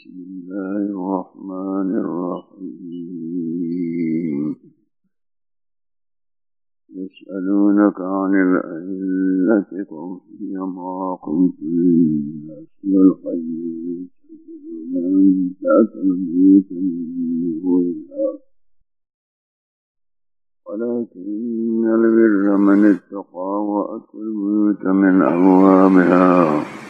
بسم الله الرحمن الرحيم يسألونك عن الأهلة قل هي مواقيت للناس والحي من تأتى البيوت من ولكن البر من اتقى وأتى البيوت من أبوابها.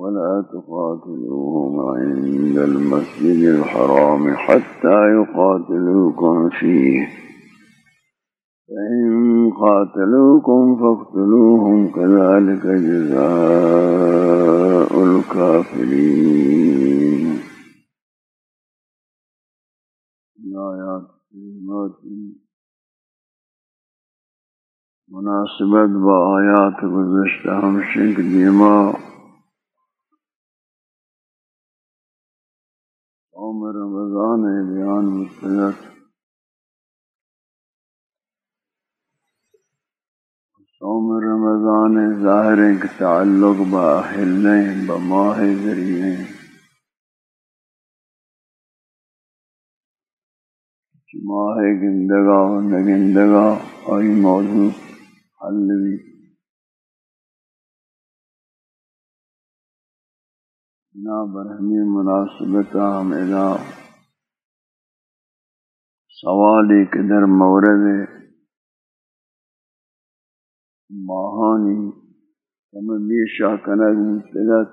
ولا تقاتلوهم عند المسجد الحرام حتى يقاتلوكم فيه. فإن قاتلوكم فاقتلوهم كذلك جزاء الكافرين. مناسبت بآيات گزشتہ ہم شنک دیما. بیان مستقت صوم رمضان ظاہر کے تعلق باہل بماہ ذریعے۔ ماہ گندگا و نگندگا، آئی موضوع حل بھی۔ نا برہمی مناسبت ہم ادا۔ سوال کے در مورد ماہانی تم بیشا کنگ مستلت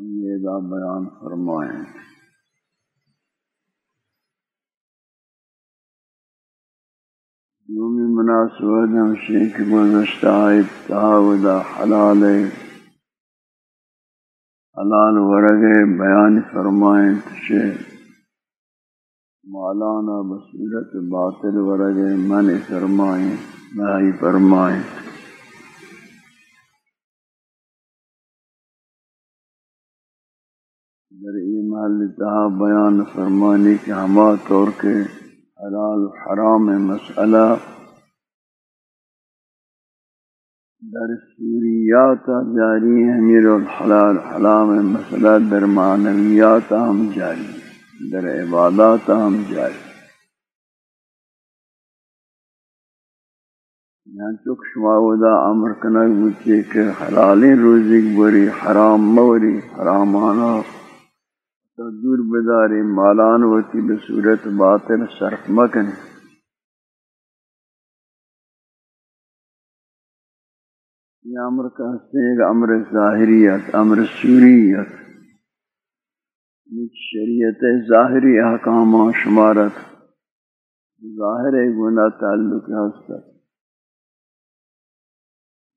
یہ ادا بیان فرمائیں۔ یومی مناسبت ہم شیخ گزشتہ اتحاودہ حلال حلال ورگ بیان فرمائیں۔ تشے مولانا بصیرت باطل ورگ من فرمائیں نہی فرمائیں در محل تہا بیان فرمانے کے ہما طور کے حلال حرام مسئلہ در سوریات جاری امیر الحلال حلام مسئلہ در معنویات ہم جاری در عبادات ہم جاری یہاں چک شماودا امر کنک بچے کہ حلال روزی بری، حرام موری، حرامانا دور بداری مالان وتی بصورت باطل صرف مکن یہ امر کا ہستے ایک امر ظاہریت، امر سوریت۔ شریعت ظاہری احکام شمارت ظاہر گناہ تعلق حسد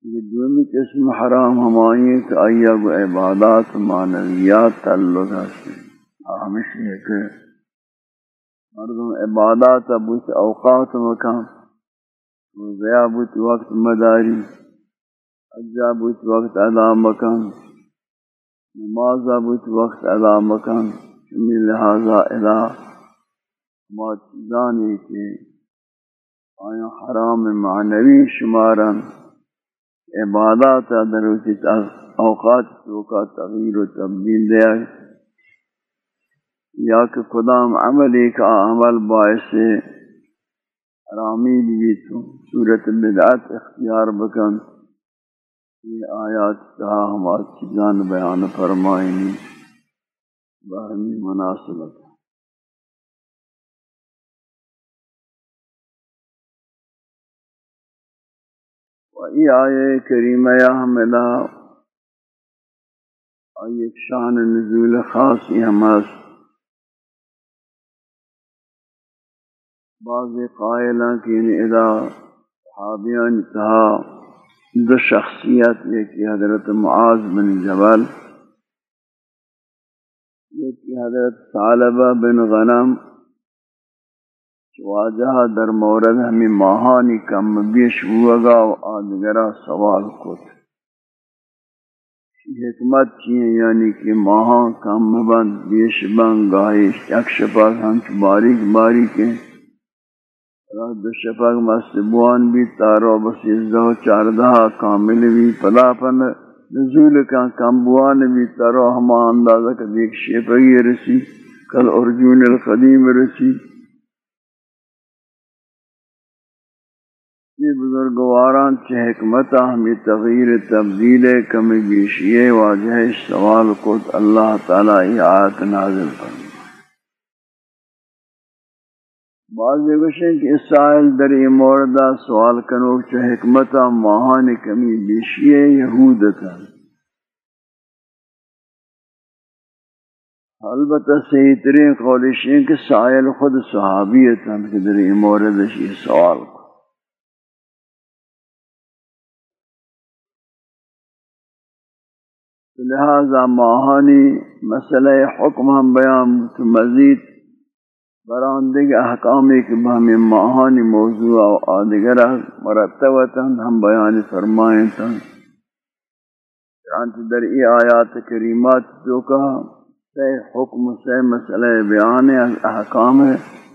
یہ دونوں قسم حرام ہمائیں کہ آئیا گو عبادات، معنویات تعلق حسد ہمیشہ کہ مردم عبادات بوت اوقات مکان ضیاء بوت وقت مداری اجزا بوت وقت ادا مکان۔ نماز بوت وقت ادا مکان شمی لہذا ادا ما چیزانی کے آیا حرام معنوی شمارا عبادات دروچی اوقات تو کا تغییر و تبدیل دیا یا کہ قدام عمل کا عمل باعث حرامی بھی تو صورت بدعت اختیار بکن۔ یہ آیات کا کہا ہماری چیزان بیان فرمائیں باہمی مناسبت۔ وہی آئے کریمہ حملہ آئی ایک شان نزول خاص یہ ہمارا بعض قائلہ کی یعنی ادا صحابیان کہا دو شخصیت، یکی حضرت معاذ بن جبل، یکی حضرت طالبہ بن غنم، واجہ در مورد ہمیں ماہانی کم بیش ہوا گا و آدگرہ سوال کت۔ حکمت چیئے یعنی کہ ماہان کم بند، بیش بند گاہی اکشپاس ہم باریک باریک ہیں دو شپاک مستبوان بھی تارو بسیزدہ چاردہ کامل بھی پدا پند نزول کا کمبوان بھی تارو ہما اندازہ کہ دیکھ شپگی رسی، کل ارجون القدیم رسی۔ یہ بزرگواران چھ حکمت، ہمیں تغییر تبدیل کمی بیشیے واجہ سوال کو اللہ تعالی آیت نازل پر بعض گوشیں کہ اسائل در موردہ سوال کنو چھ حکمت ماہان کمی بیشیے یہودتا البتہ صحیح ترین قولشیں کہ سائل خود صحابیتا کہ در مورد یہ سوال۔ کو لہذا ماہانی مسئلہ حکم ہم بیان مزید براندگ احکامی کے بہمی ماہانی موضوع و آدگر مرتبتا ہم بیان فرمائیں تھا چانچہ در ای آیات کریمات جو کہا سی حکم سی مسئلہ بیان احکام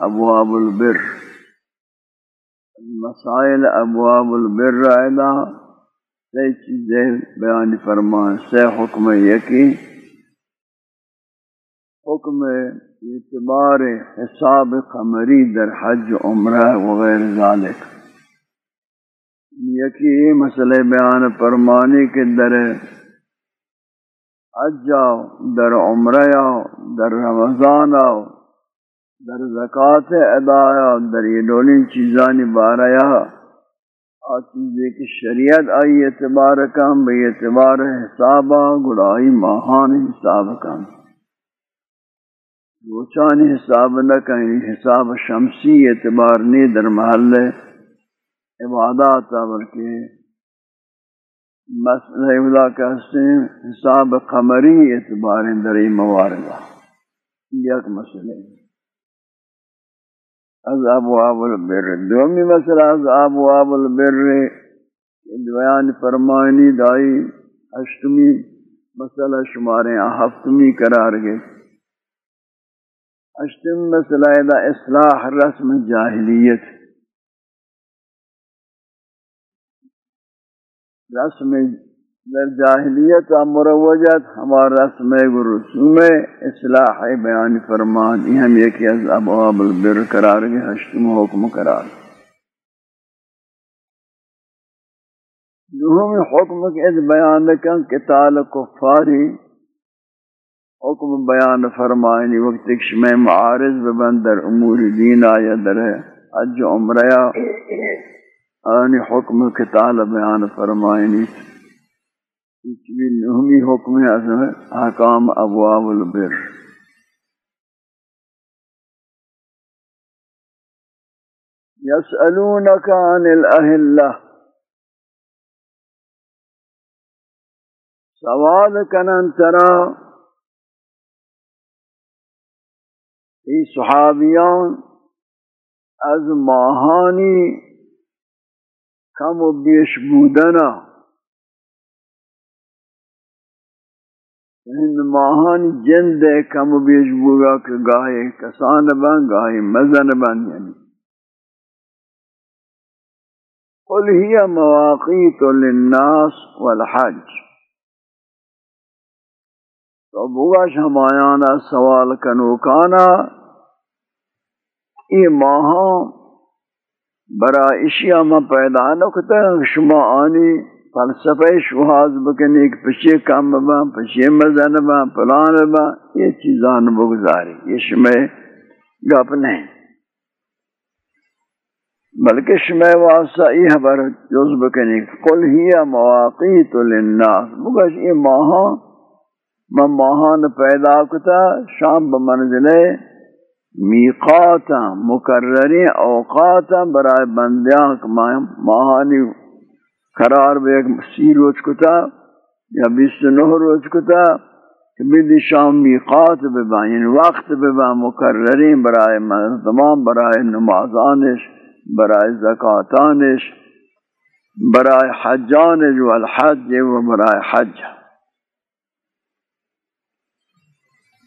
ابواب البر مسائل ابواب البر رائدہ سی چیزیں بیان فرمان سی حکم یکی. حکم اعتبار حساب قمری در حج، عمرہ وغیر ذالک. یکی مسئلہ بیان فرمانی کے در حج آؤ، در عمرہ آؤ، در رمضان آؤ، در زکاة ادا آؤ، در یہ دولین چیزانی بارہ چیزیں کہ شریعت آئی اعتبار کم، بے اعتبار حسابہ گڑائی ماہان حساب کم. روچان حساب نہ کہیں، حساب شمسی اعتبار نہیں در محل عبادات کے مسئلہ ادا کہتے ہیں حساب قمری اعتبار در مواردہ یک مسئلہ ہے۔ از ابواب البر۔ دومی مسئلہ از ابواب البر بیان فرمانی دائی اشتمی مسئلہ شمارے ہفتمی قرار گئے۔ اشتم مسئلہ دا اصلاح رسم جاہلیت. رسم در جاہلیت مروجت ہمارا رسم رسوم اصلاح بیان فرمان. یہ ہم یہ کہ از ابواب البر قرار گئے حشتم حکم قرار. دوہم حکم کے از بیان کن کتال کفاری حکم بیان فرمائنی وقت ایک شمع معارض ببندر امور دین آیا در ہے۔ حج عمرہ آنی حکم کتال بیان فرمائنی۔ بھی نہمی حکم ہے احکام ابواب البر۔ يسألونك عن الأهلة سوال کنن ترا ای صحابیان از ماهانی کم و بیش بودنا ہند یعنی ماہان جند کم و بیش بوگا کہ گاہے کسان بن گاہے مزن بن یعنی قل ہی مواقیت للناس والحج. تو بوگاش ہمایانا سوال کنوکانا یہ ماہان برا اشیاء ما پیدا نکتا، شما آنی فلسفہ شوہاز بکنے ایک پچھے کام با، پچھے مزن با، پلان با، یہ چیزان بگزاری، یہ شمع گپ نہیں۔ بلکہ شمع واسطہ یہ حبر جز بکنے قل ہی مواقیت للناس۔ بگش یہ ماہاں من ماہان پیدا کتا، شام بمنزلے میقاتا مکرری اوقاتا برای بندیاں ماہانی قرار بے سی روز کتا یا بیس نو روز کتا کہ بدی شام میقات ببا یعنی وقت ببا مکررین برائے تمام برائے نمازانش، برائے زکاتانش، برائے حجانش والحج و برائے حج۔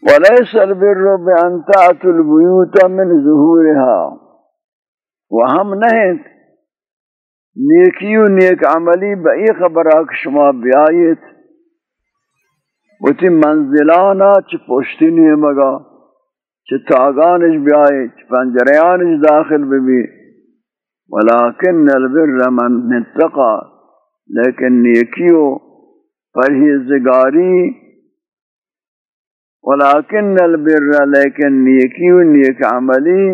وليس البر بأن تأتوا البيوت من ظهورها. وهم نہیں نیکی و نیک عملی بئی خبر آکھ شما بیایت وتی منزلانا چ پشتی نہیں مگا چ تاغانش بیائی چ پنجریانش داخل ببی. ولیکن البر من نتقا لیکن نیکیو پرہیزگاری ولیکن البر، لیکن نیکیو نیک عملی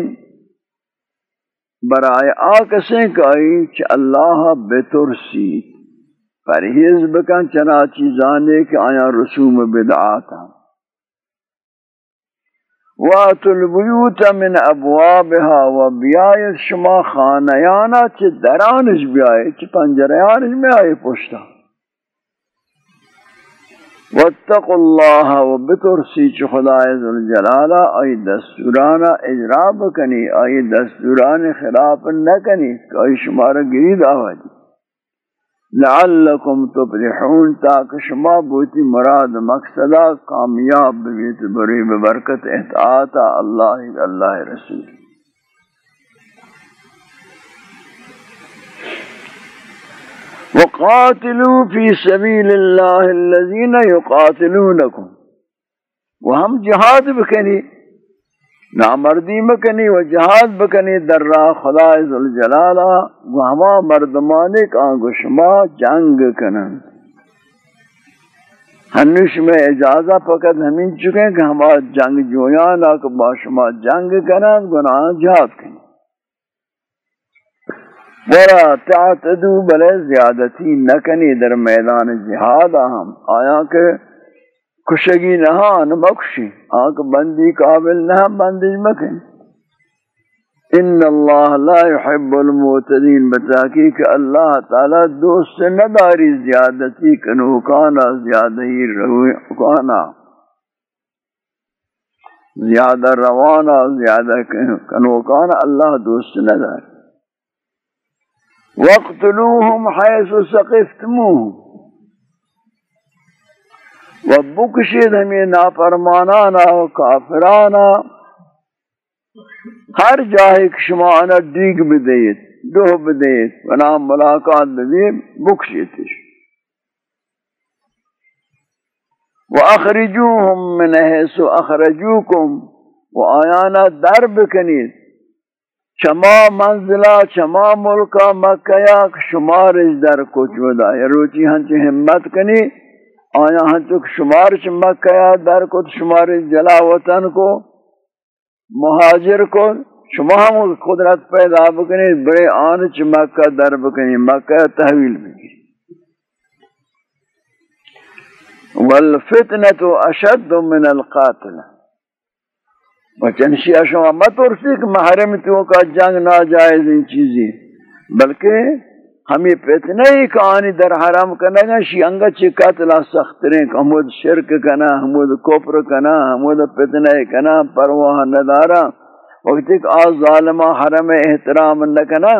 برائے آکسیں کئی چ اللہ بترسی پرہیز بکن چنا چیزانے کہ آیا رسوم بدعاتا وَاتُ الْبُيُوتَ مِنْ أَبْوَابِهَا وَبِيَائِتْ شما خانیانا چھ درانش بیائے چھ پنجریانش بیائے پوشتا واتقوا الله وبترسی چ خدای ذل جلالہ ای دستورانا اجرا بکنی ای دستوران خلاف نہ کنی کوئی شمار گری دعوت لعلکم تفلحون تاک شما بوتی مراد مقصدا کامیاب بیت بری ببرکت احتاط اللہ اللہ رسول. وقاتلوا في سبيل الله الذين يقاتلونكم. وهم جهاد بکنی، نامردی مکنی و جهاد بکنی در را خدا عزالجلالہ و ہما مردمانے کا گشما جنگ کنن ہنوش میں اجازہ پکت ہمیں چکے کہ ہما جنگ جویانا کہ با شما جنگ کنن گناہ جہاد کنن ورا تعتدو بلے زیادتی نکنی در میدان جہاد ہم آیا کہ کشگی نہان بخشی آنکہ بندی قابل نہ بندش مکن۔ ان اللہ لا يحب المعتدین، بتاکی کہ اللہ تعالی دوست سے نداری زیادتی کنوکانا، زیادہی روکانا۔ زیادہ روانا، زیادہ کنوکانا، اللہ دوست سے نداری۔ واقتلوهم حيث سقفتموهم. وبكشد بکشید همی نافرمانانا و هر جاهك شمعنا شما بديت دوه بديت ونعم ملاقات ببیم بكشدش وأخرجوهم من حيث أخرجوكم وآيانا درب كنيت چما منزلہ چما ملکا مکہ یک شمارش در کچھ ودا. یا روچی ہنچ ہمت کنی، آیا ہنچ شمارش مکہ در کچھ شمارش جلا وطن کو مہاجر کو شما ہم قدرت پیدا بکنی بڑے آن چ مکہ در بکنی، مکہ تحویل بکنی. والفتنة اشد من القاتل. بچن وچنشی شما مت ارسی کہ محرم تو کا جنگ ناجائز ان چیزیں۔ بلکہ ہمیں فتنہ ہی کہانی در حرام کرنا گا شی انگا چی قتلہ سخترین کہ ہمود شرک کنا ہمود کفر کنا ہمود فتنہ کنا، پرواہ ندارا۔ وقت ایک آز ظالمہ حرم احترام نکنا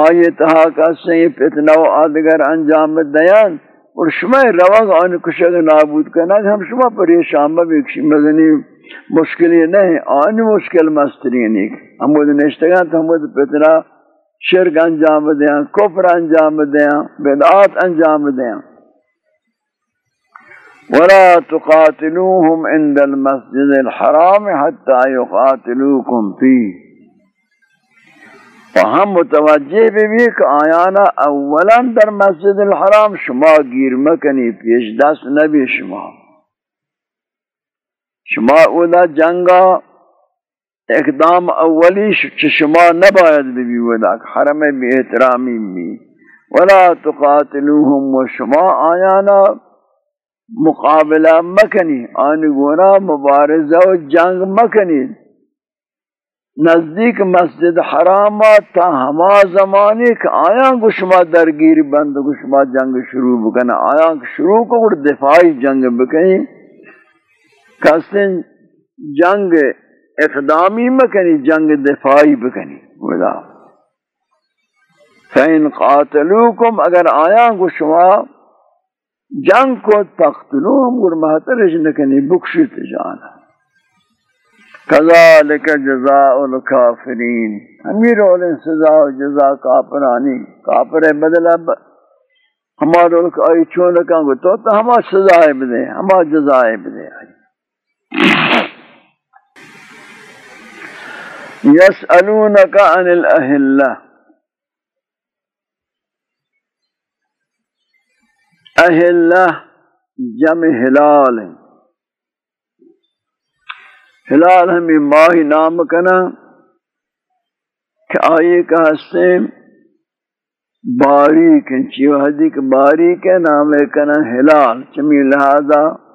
آئی تہا کا سی فتنہ و آدگر انجام دیان۔ اور شما روگ آن کشک نابود کنا۔ ہم شما پر یہ پریشان بکشی مزنی۔ مشکلی نہیں آنی مشکل مسترین ایک ہمود نشتگان تو ہمود پتنا شرک انجام دیں کفر انجام دیں بدعات انجام دیں ولا تقاتلوهم عند المسجد الحرام حتى يقاتلوكم فيه. فهم متوجہ بھی کہ آیانا اولا در مسجد الحرام شما گیر مکنی، پیش دست نبی شما. شما اولا جنگا اقدام اولی شما نباید ببی ودا حرم بی احترامی بی. ولا تقاتلوهم و شما آیانا مقابلہ مکنی آنی گونا مبارزہ و جنگ مکنی. نزدیک مسجد حرام تا ہما زمانے کہ آیا کو شما درگیر بند، کو شما جنگ شروع بکنا آیا شروع کو دفاعی جنگ بکنی. کسن جنگ اقدامی مکنی، جنگ دفاعی بکنی، ودا. فین قاتلوکم اگر آیا گو شما جنگ کو تختلو ہم گر محترج نکنی بکشت جانا. کذالک جزاء الکافرین. امیر اولین سزا و جزا کافرانی. کافر بدل اب ہمارا لوگ آئی چون لکھاں گو، تو تو ہما سزائے بدے، ہما جزائے بدے آئی. یسألونک عن الاہلہ اہلہ جمع ہلال ہیں۔ ہلال ہمیں ماہی نام کنا کہ آئیے کا حسین باریک ہیں چیو حدیق باریک ہے نام کنا ہلال چمی لہذا۔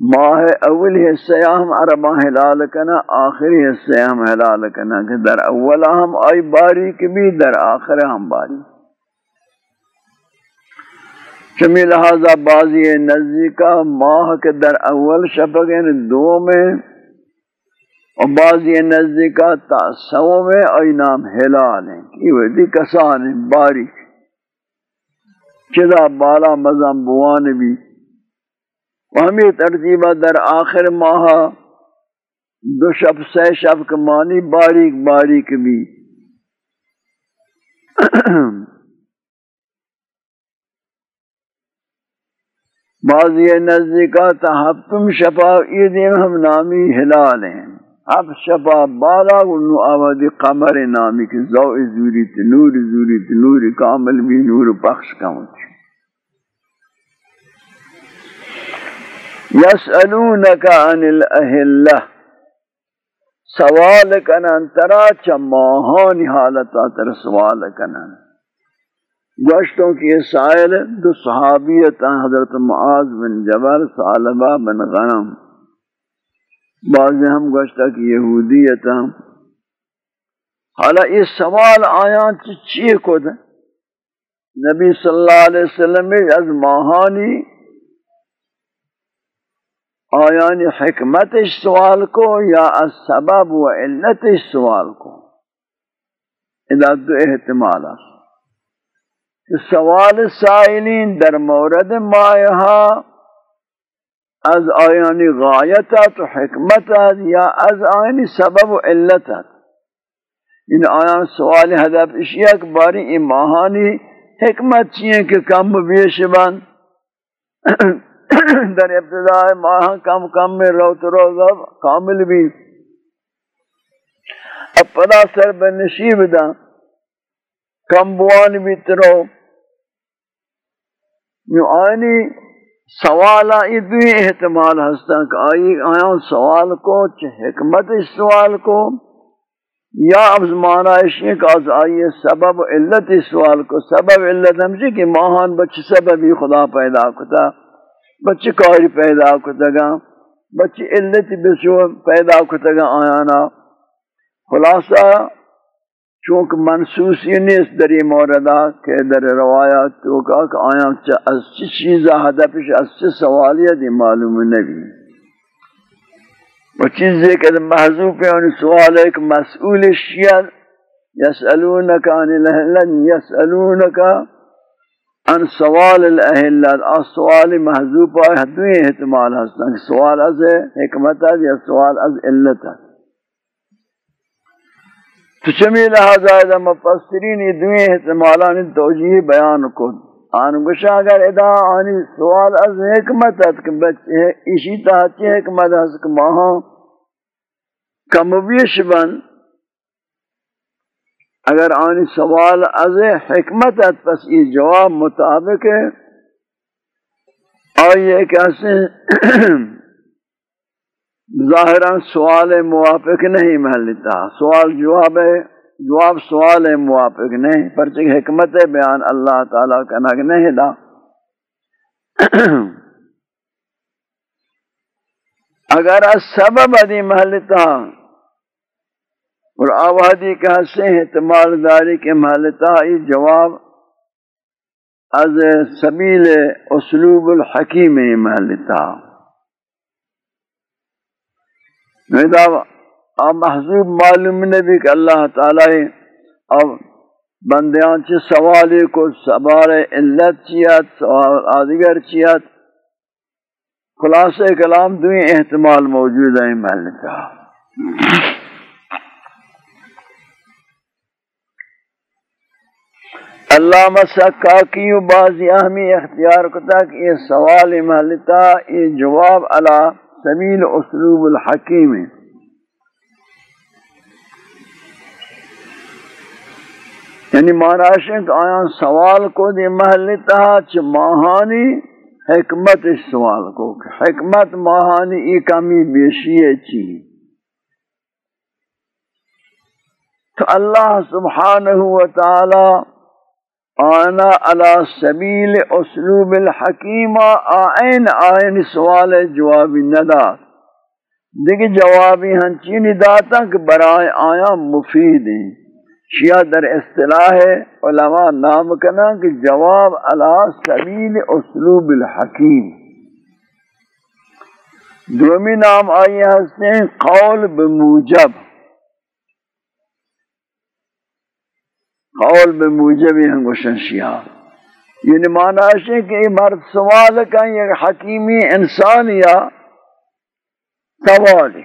ماہ اول حصہ ہم عربہ ہلال کنا آخری حصہ ہم ہلال کنا کہ در اولا ہم آئی باریک بھی در آخر ہم باریک چمی لہذا بازی نزدیکا ماہ کے در اول شفق یعنی دو میں اور بعضی نزدیکا سو میں ای نام ہلال ہیں. کی ودی کسان ہیں؟ باریک چدا بالا مزم بوان بھی ہمیں ترتیبہ در آخر ماہ دو شب سے شب کمانی باریک باریک بھی۔ بعضی نزدیکا تحبتم شفا عیدین ہم نامی ہلال ہیں۔ اب شبا بالا ونو آوادی قمر نامی کی زو زوری تی نور زوری تی نور کامل بھی نور پخش کامل یسألونک عن الاہلہ سوال کنن، ترا چماہانی حالتا تر سوال کنن۔ گوشتوں کی یہ سائل دو صحابیتا حضرت معاذ بن جبر سالبہ بن غنم۔ بعض ہم گوشتا کہ یہودیت حالا یہ سوال آیان چیئے کو دیں نبی صلی اللہ علیہ وسلم از ماہانی آیان حکمت سوال کو یا از سبب و علت سوال کو ادا دو احتمال سوال سائلین در مورد مایہا از آیانی غایتت و حکمتت یا از آیانی سبب و علتت. این آیان سوال هدف اشیاء کہ باری این حکمت چیئے کہ کم بیش بند در ابتداء ماہ کم کم میں روت روزہ کامل بھی۔ اب پدا سر بنشیب دا۔ کم بوان بھی ترو۔ یوں آئینی سوال آئی دوی احتمال ہستا کہ آئی آیا سوال کو چھ حکمت اس سوال کو، یا اب زمانہ اشیاء کہ از آئی سبب علت اس سوال کو۔ سبب علت ہمشی جی کہ ماہان بچ سببی خدا پیدا کتا۔ بچ کاری پیدا کتا گا بچ علت بسو پیدا کتا گا آیانا۔ خلاصہ چونکہ منسوس یہ نہیں اس دری موردہ کہ در روایات تو کہا کہ آیا از چی چیزہ حدفش از چی سوالیہ دی معلوم نبی. وہ چیز ہے کہ محضوب یعنی ہے انہی سوال ہے کہ مسئول شیعر یسألونکا عن الاہلن یسألونکا عن سوال الاہلن اس سوال محضوب ہے حدوی احتمال ہستا سوال از حکمت ہے یا سوال از علت ہے تو چمی لہذا ادا مفسرین دوئی احتمالان توجیہ بیان کو آن گشا اگر ادا آنی سوال از حکمت ہے کہ بچے اسی تحتی حکمت ہے کہ ماہاں کمویش بن اگر آنی سوال از حکمت پس یہ جواب مطابق ہے آئیے کیسے ظاہران سوال موافق نہیں، محلتا۔ سوال جواب ہے جواب سوال موافق نہیں، پرچہ حکمت بیان اللہ تعالیٰ کا نگ نہیں دا۔ اگر سبب ادی محلتا اور آبادی کا سے احتمال داری کے محلتا جواب از سبیل اسلوب الحکیم محلتا آپ محضوب معلوم نبی کہ اللہ تعالی اب بندیاں چھ سوالی کو سبار علت چیت، سوال آدگر چیت۔ خلاصہ کلام دوئی احتمال موجود ہیں محل کا اللہ مسکاکی و بعضی اہمی اختیار کتا کہ یہ سوال محلتا، یہ جواب علا سبیل اسلوب الحکیم یعنی مہاراشن آیا سوال کو دی محلتا چھ ماہانی حکمت اس سوال کو حکمت ماہانی ای کمی بیشی چی۔ تو اللہ سبحانہ وتعالی آنا علی سبیل اسلوب الحکیم، آئین آئین سوال جوابی ندا۔ دیکھ جوابی ہنچینی داتا کہ برائے آیا مفید ہیں۔ شیعہ در اصطلاح علماء نام کنا کہ جواب علی سبیل اسلوب الحکیم۔ دومی نام آئی ہستے ہیں، قول بموجب۔ قول بموجب ہیں گوشن شیعہ یعنی معنی ہے کہ مرد سوال کا یہ حکیمی انسان یا سوالی۔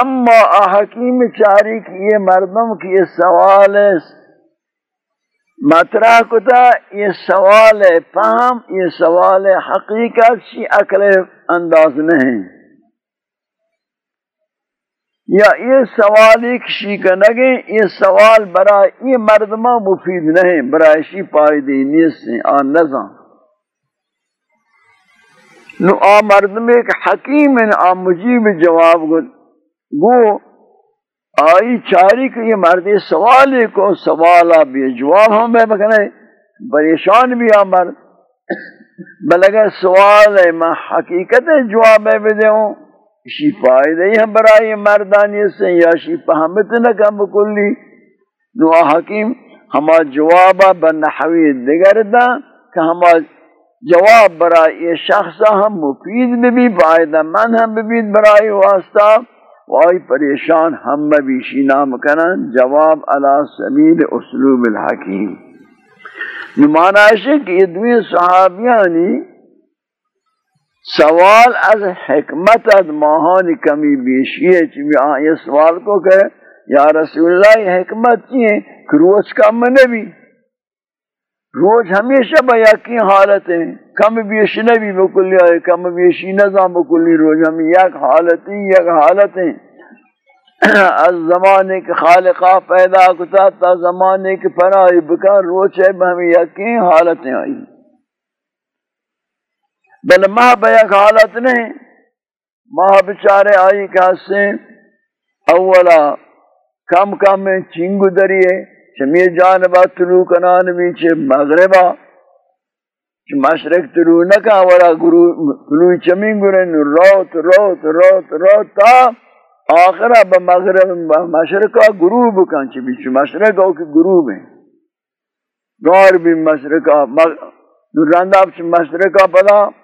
اما حکیم چاری کی یہ مردم کی یہ سوال مطرح کتا، یہ سوال پام یہ سوال حقیقت، شی عقل انداز نہیں۔ یا یہ سوال ایک شی کا نگے یہ سوال برای یہ مردمہ مفید نہیں برای شی پائدی نیس سے آن نظام نو آ مردم ایک حکیم آ مجیب جواب گو، آئی چاری کہ یہ مردی سوالی کو سوالا بھی جواب ہوں میں بکنے پریشان بھی آ مرد۔ بلگر سوال ہے، میں حقیقت جواب میں بھی دے ہوں۔ اسی فائدہ ہی ہم برائی مردانی سے یا شی فہمت نکم بکلی نو حکیم، ہما جوابا بنحوی دگر دا کہ ہما جواب برائی یہ شخصا ہم مفید بھی فائدہ من ہم بھی برائی واسطہ۔ وائی پریشان ہم بھی نام کرن جواب علی سبیل اسلوب الحکیم۔ نمانا ہے کہ یہ دوی صحابیانی سوال از حکمت از ماہان کمی بیشی ہے چمی آن یہ سوال کو کہ یا رسول اللہ یہ حکمت چیئے کہ روز کم نبی. روز ہمیشہ با یکی حالت ہیں کم بیش نبی بکلی آئے کم بیشی نظام بکلی روز. ہم یک حالت ہیں یک حالت ہیں از زمانے کے خالقہ پیدا کتا تا زمانے کے پناہی بکا روز ہے ہم یکی حالتیں آئی بل ماہ با یک حالت نہیں۔ ماہ بچارے آئی کہاستے اولا کم کم میں چنگو دریئے، چمی جانبا طلوع کنان بیچے مغربا۔ مشرق طلوع نکا، ورا طلوع چمین گرن روت روت روت روت تا آخرہ بمغرب مشرقا گروب کن چھ بیچے مشرقا کی گروب ہیں۔ گار بھی مشرقا نورندہ چھ مشرقا پدا۔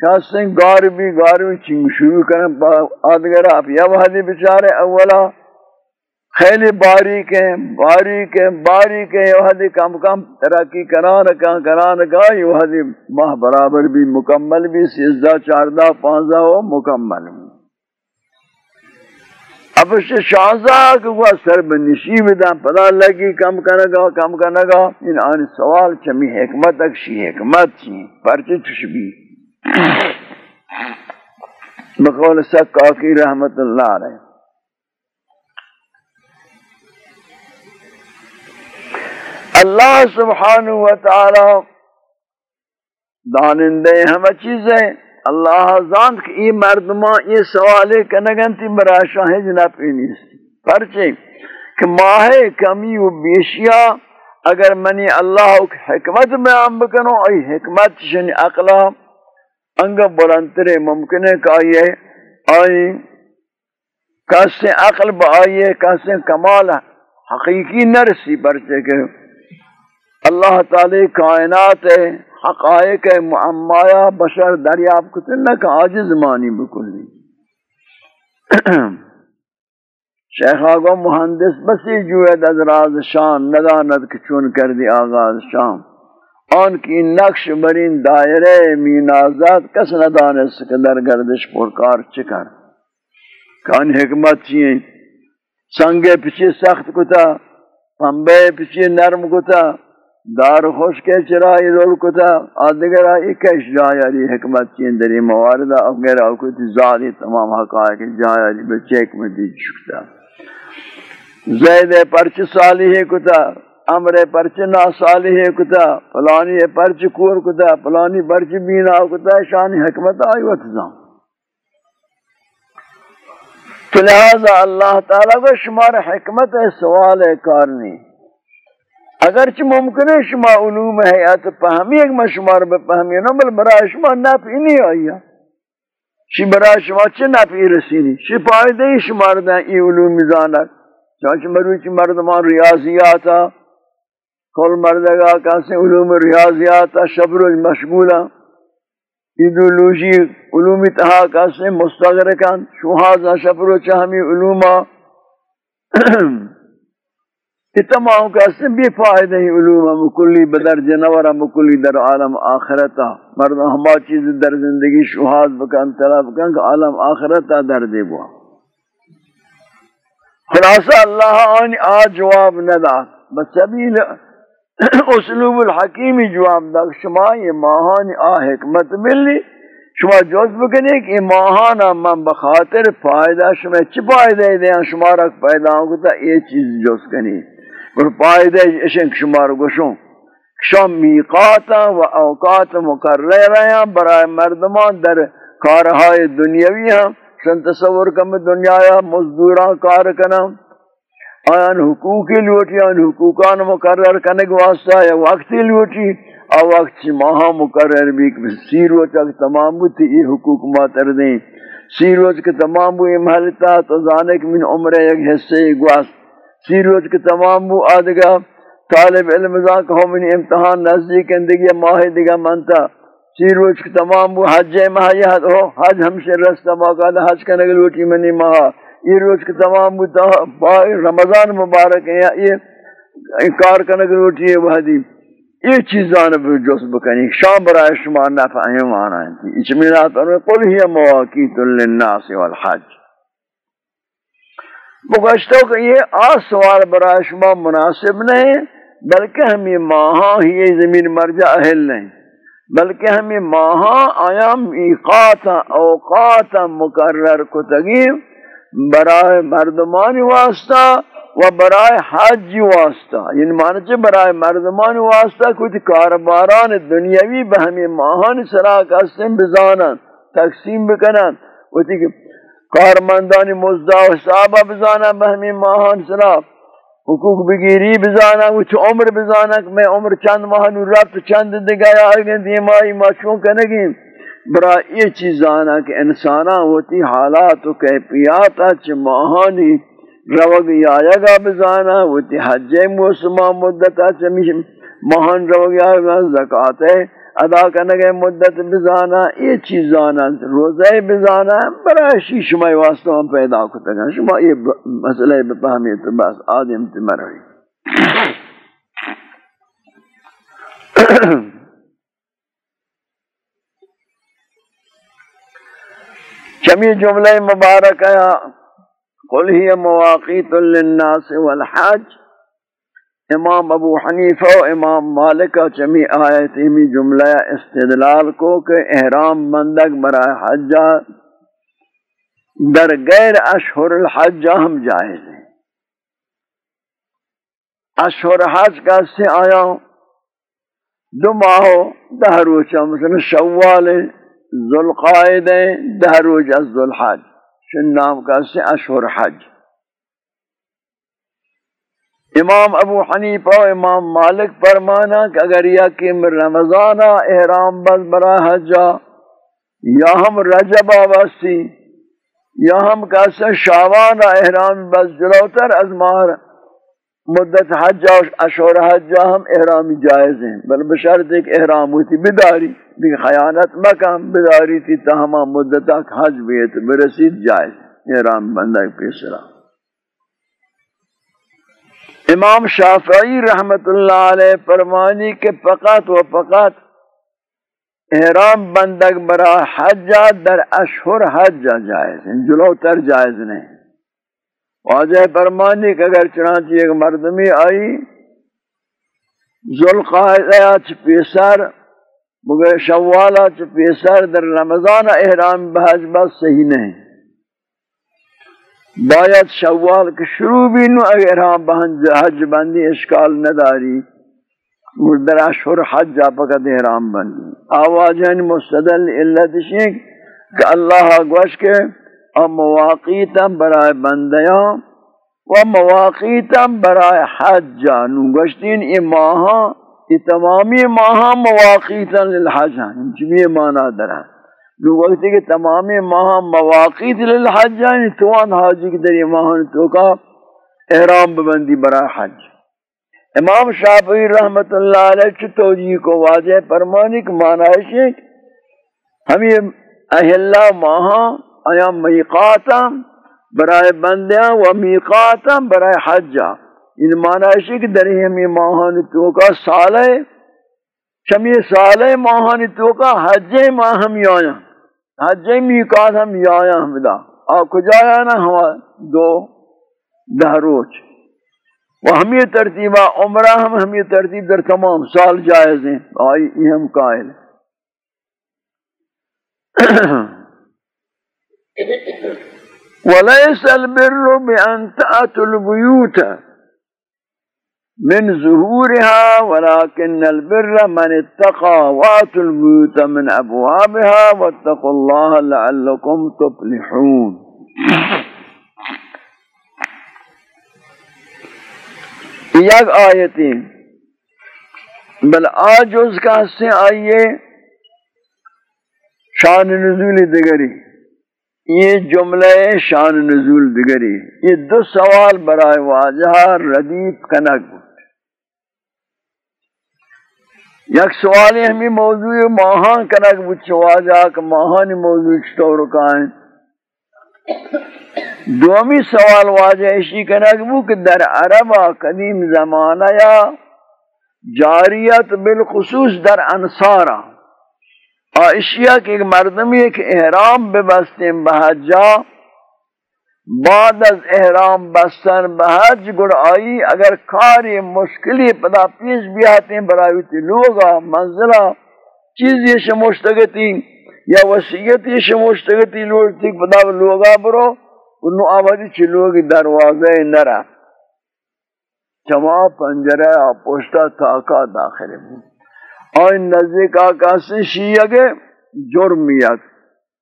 کہاستے گار بھی گار بھی چنگ شروع کرن آدگر آپ یا وحدی بچارے اولا، خیلی باریک ہیں باریک ہیں باریک ہیں یہ حدی کم کم ترقی کران رکھا کران رکھا یہ حدی ماہ برابر بھی مکمل بھی، سیزدہ، چاردہ پانزہ ہو مکمل۔ بھی اب اس شانزہ کہ وہ سر بنشی بدن پدا لگی کم کنگا کم کنگا ان آن سوال چمی حکمت اکشی، حکمت چی، پرچی تشبی بقول سکاکی رحمت اللہ علیہ۔ اللہ سبحانہ و تعالی دانندے ہم چیزیں، اللہ زان کہ یہ مردمہ یہ سوالے کنگنتی برا شاہد نہ پینیستی پرچے کہ ماہ کمی و بیشیا اگر منی اللہ حکمت میں عام بکنو، ای حکمت شنی اقلا انگا بلندترے ممکن ہے کہ یہ آئی کسے عقل با آئیے کسے کمال حقیقی نرسی پرچے کہ اللہ تعالی کائنات ہے حقائق ہے معمایا بشر دریاب کتن نہ عاجز مانی بکلی شیخ آگو مہندس بسی جوید از راز شان، نداند کچون کردی آغاز شام آن کی نقش برین دائرے مینازات کس ندانست کہ در گردش پرکار چکر کان حکمت چیئے؟ سنگے پچھے سخت کتا پنبے پچھے نرم کتا، دار خوش کے چرائی دول کتا آدگر آئی کش جایاری حکمت چیئے دری مواردہ اگر آکوتی ذاتی تمام حقائق جایاری بچیک میں دی چکتا. زید پرچ صالح کتا امر پرچ نا صالح کتا، فلانی پرچ کور کتا، فلانی پرچ بینا کتا، شان حکمت آئی وقت تو لہذا اللہ تعالیٰ کو شمار حکمت ہے، سوال ہے کارنی اگرچہ ممکن ہے شما علوم حیات پہمی ایک میں شمار بپہمی نو بل برای شما نفعی نہیں آئی شی برای شما چه نفعی رسینی شی فائدہ ہی شمار دیں، ای علوم زانک۔ چانچہ مروی مروچ مردمان ریاضیاتا کل مردگا کسی علوم ریاضیاتا شبر مشغولا ایدولوژی علومی تہا کسی مستغرکان شوہازا شبر چاہمی علوما یہ تمام کسی بھی فائدہ ہی علوما مکلی بدر جنورا مکلی در عالم آخرتا مردم ہما چیز در زندگی شوہاز بکن طلب کن کہ عالم آخرتا در دے بوا۔ خلاصہ، اللہ آنی آ جواب ندا بسبیل اسلوب الحکیمی جواب دا، شما یہ ماہانی، آ، حکمت ملی۔ شما جوز بکنے کہ یہ ماہانا من بخاطر فائدہ، شما چی فائدہ دیں یعنی شما رک پیدا ہوں گتا یہ چیز جوز کنی۔ اور فائدہ اشن شما رو گوشوں شما میقاتا و اوقات مقرر رہے ہیں برای مردمان در کارهای دنیاوی ہیں۔ سن تصور کم دنیا یا مزدوران کار کنا آیان حقوقی لوٹی آن حقوقان مقرر کنگ واسطہ یا وقتی لوٹی او وقت چی ماہا مقرر بھی کہ سی روچ اگر تمام بوتی ای حقوق ماتر دیں۔ سی روچ کے تمام بو محلتا تو زانک من عمر ایک حصے گواست سی روچ کے تمام بو آدگا طالب علم زان کہ ہم امتحان نزدیک اندگی ماہ دیگا منتا سی روز کی تمام وہ حج ماہ ہو حج ہم سے رستہ موقع حج کا نگل وٹی منی ماہ۔ یہ روز کی تمام رمضان مبارک ہے یہ کار کا نگل وٹی ہے وحدی۔ یہ چیزان بھی جوز بکنی۔ شام برای شما نفع مانا ہے۔ اچمینات اور قل ہی مواقیت للناس والحج۔ مگشتوں کہ یہ آسوار برای شما مناسب نہیں، بلکہ ہمیں ماہاں ہی زمین مرجع اہل نہیں۔ بلکہ ہمیں ماہاں آیا میقات اوقات مقرر کتگی۔ برائے مردمان واسطہ و برائے حج واسطہ. یعنی مانچے برائے مردمان واسطہ؟ کچھ کارباران دنیاوی بہمی ماہان سراک اسم بزانا تقسیم بکنن. وچی کارمندانی مزدہ و حسابہ بزانا بہمی ماہان سراک حقوق بگیری بزانا وچ عمر بزانا کہ میں عمر چند ماہ نو رفت، چند دگایا آگے دیمائی ما چون کنگی برا یہ چیز آنا کہ انسانا ہوتی حالات و کیفیات چھ ماہانی روگ آیا گا بزانا، ہوتی حج موسمہ مدتا چھ ماہان روگ آیا گا زکاة ہے ادا کرنے گئے مدت بزانا، یہ چیز آنا، روزہ بزانا، برا شی شما واسطہ ہم پیدا کرتے ہیں شما یہ مسئلہ بفہمی تو بس آدم تمر ہوئی چمی جملہ مبارک ہے قل ہی مواقیت للناس والحج امام ابو حنیفہ و امام مالک چمی آیت میں جملہ استدلال کو کہ احرام مندک برائے حجہ در غیر اشہر الحج ہم جائز ہیں۔ اشہر حج کا سے آیا دو ماہو دہ روچہ مثلا شوال۔ دہ روچ از ذوالحج، شن نام کا سے اشہر حج۔ امام ابو حنیفہ و امام مالک فرمانا کہ اگر یا کہ رمضان احرام بس برا حجا یا ہم رجب آباستی یا ہم کیسے شاوان احرام بس جلوتر از مار مدت حج اشور حجا ہم احرام جائز ہیں۔ بل بشرط ایک احرام ہوتی، بداری۔ بھی خیانت مکم، بداری تھی تاہمہ مدت حج بھی برسید جائز۔ احرام بندہ پیسرا امام شافعی رحمت اللہ علیہ فرمانی کے فقط و فقط احرام بندگ برا حج در اشہر حج جائز ہیں جلو تر جائز نہیں۔ واجہ فرمانی کہ اگر چنانچہ ایک مردمی آئی ذوالقاعدہ پیسر مگر شوالا چ پیسر در رمضان احرام بحج بس صحیح نہیں۔ باید شوال کے شروع بھی نو اگر ہم بہن حج بندی اشکال نداری مردر اشہر حج جا احرام بندی۔ آواجین مستدل علت شیخ کہ اللہ گوش کے ام مواقیتا برائے بندیاں و مواقیتا برائے حج جانو۔ گوشتین ای ماہاں ای تمامی ماہاں مواقیتا للحج ہیں یعنی چمی مانا درہ جو وقتی کہ تمام ماہ مواقع للحج یعنی توان حاجی کی در ماہ تو کا احرام ببندی برا حج۔ امام شافعی رحمت اللہ علیہ چھ توجیہ کو واضح فرمانی کہ معنی ہے ہمیں اہلا ماہ آیا میقاتا برائے بندیاں و میقاتا برائے حجا ان معنی ہے کہ در ہمیں ماہان تو کا سالے شمی سالے ماہان تو کا حج ماہ ہم آیا حج میقات ہم یایا ہمدا آ کجایا نا ہوا دو دہ روچ وہ ہم یہ ترتیبہ عمرہ ہم ہم یہ ترتیب در تمام سال جائز ہیں آئی یہ ہم قائل. وَلَيْسَ الْبِرُّ بِأَن تَأْتُوا الْبُيُوتَ من ظهورها، ولكن البر من اتقى واتوا البيوت من ابوابها واتقوا الله لعلكم تفلحون. یک آیتی بل آجوز کا سے آئیے۔ شان نزول دگری یہ جملہ شان نزول دگری یہ دو سوال برائے واجہ ردیف کنک یک سوالی ہمیں موضوع ماہان کنک بچوا جا کہ ماہانی موضوع چطور رکائیں دومی سوال واجہ اشی کنک بو کہ در عربہ قدیم زمانہ یا جاریت بالخصوص در انصارہ اشیاء کہ ایک مردمی ایک احرام ببستیں بہجا بعد از احرام بستن، به حج گڑ آئی، اگر کاری مشکلی پدا پیش بیاتے ہیں برای تی لوگا، منزلہ، چیزی شموشتگتی یا وسیعتی شموشتگتی لوگتی پدا لوگا برو انہوں آوازی چی لوگی دروازے نرا۔ چما پنجرہ پوشتا تاکا داخل ہے آئین نزدیک آکا سے شیعہ کے جرمیت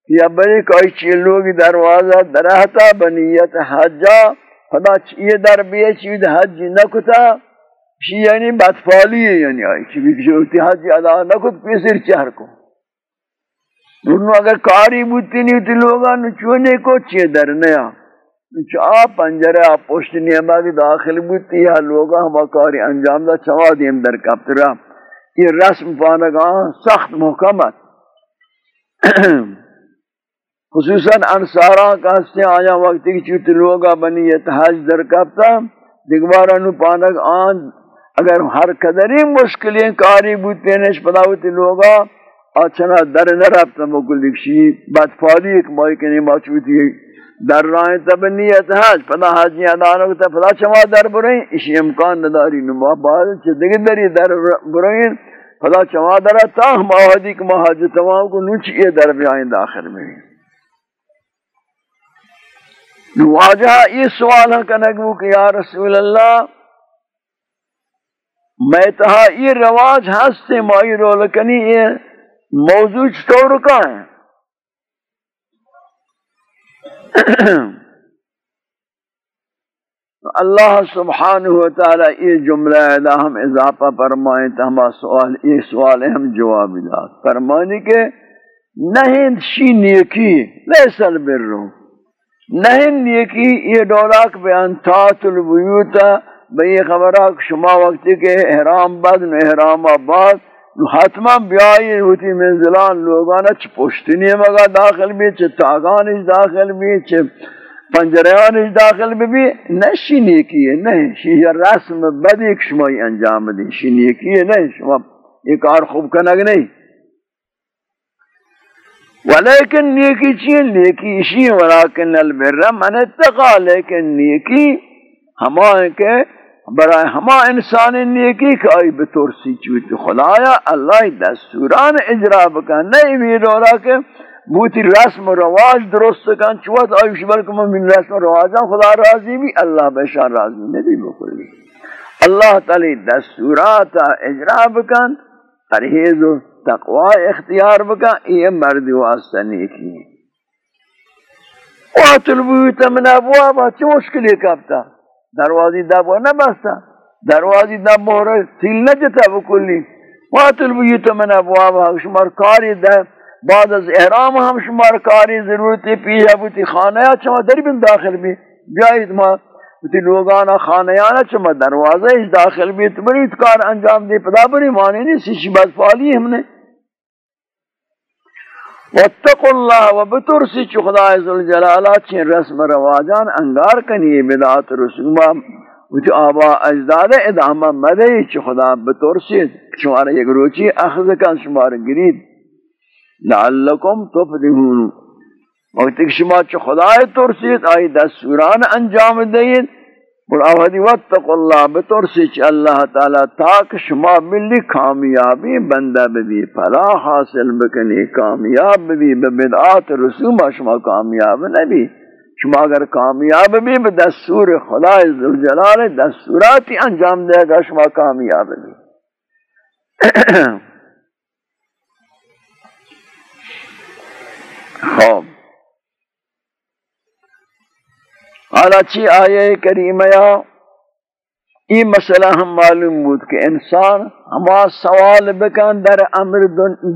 یا بڑی کوئی چیلو دروازہ درہتا بنیت حجا خدا یہ در بیئے چید حج نکتا شی یعنی بدفالی ہے یعنی آئی چی بھی کشوتی حج ادا نکت، پیسر چہر کو۔ انہوں اگر کاری بوتی نہیں ہوتی لوگا نو چونے کو چیئے در نیا۔ نو چاہ پنجرے آپ پوشتی نیمہ کی داخل بوتی یا لوگا ہما کاری انجام دا، چوا دیم در کپترا یہ رسم پانگاں، سخت محکمت۔ خصوصاً انصارا کا آیا وقت کی چوت لوگا بنی اتحاج در کبتا دگوارا نو پانک آن، اگر ہر قدری مشکلیں کاری بوتے نش پداوتی لوگا آچنا در نرابتا مکل دکشی بدفادی ایک مائی کنی ماچوتی در رائیں تب نیت حج پدا حاجی ادانو تا پدا چما در برائیں، اسی امکان نداری نما بعد چھ دیگر دری در برائیں، پدا چما در تا، ہم آہدی کما حج تمام کو نوچی در بیائیں داخل میں۔ واجہ یہ سوال ہے کنگو کہ یا رسول اللہ، میں تہا یہ رواج ہستے مائی رولکنی یہ موضوع چطور کا ہے۔ اللہ سبحانہ وتعالی یہ جملہ ادا ہم اضافہ فرمائیں تو سوال، یہ سوال ہے ہم جواب دا فرمانے کے نہیں شی نیکی لیسا البرو نہیں نیکی یہ ڈولاک بیان تات البیوتا بئی خبراک شما وقتی کے احرام بد نو احرام آباد حتما بیائی ہوتی منزلان، لوگانا چھ پشتنی مگا داخل بھی، چھ تاغانش داخل بھی، چھ پنجریانش داخل بھی نہ شی نیکی ہے نہیں شی رسم بد ایک انجام دی شی نیکی ہے نہیں شما یہ کار خوب کنگ نہیں۔ ولیکن نیکی چیئے؟ نیکی شی ولیکن البر من اتقا، لیکن نیکی ہمائیں کے برای ہما انسان نیکی کہ آئی بطورسی چوتی خدایا اللہ دستوران اجرا بکن۔ نہیں بھی دولا کہ بوتی رسم و رواج درست کن چوت آئیش بلکہ من رسم و رواجا خدا راضی بھی، اللہ بشان راضی نبی بکلی۔ اللہ تعالی دستورات اجرا بکن، پرہیز و تقوی اختیار بکن، یہ مرد واسطہ نیکی واتل بیوت من ابوابا چه مشکلی کبتا دروازی دب نبستا. دروازی دب مهره سیل نجتا بکلی. واتل بیوت من ابوابا شمار کاری دب. بعد از احرام ہم شمار کاری، ضرورتی پیش بوتی خانه یا چما در بین داخل بھی بیایید ما بوتی لوگانا خانه یا چما دروازه اس داخل بھی تو بری کار انجام دی، پدا بری مانی نہیں سیشی بات فعالی ہم نے۔ واتقوا الله وبترسی چو خدا عزالجلالہ چین رسم رواجان انگار کنی بدعات رسومہ وتی آبا اجداد ادامہ مدی چو خدا بترسی شمار یک روچی اخذ کن شمار گرید۔ لعلکم تفلحون۔ وقتی کہ شما چو خدای ترسید آئی دستوران انجام دید اور آوہدی واتق اللہ بترسی چی اللہ تعالی تاک شما ملی کامیابی بندہ ببی پلا حاصل بکنی کامیاب ببی ببدعات رسومہ شما کامیاب نبی. شما اگر کامیاب بھی بدستور خدای ذوالجلال دستوراتی انجام دے گا شما کامیاب بھی خوب حالا چی آئے کریمہ یا؟ یہ مسئلہ ہم معلوم بود کہ انسان ہما سوال بکن در امر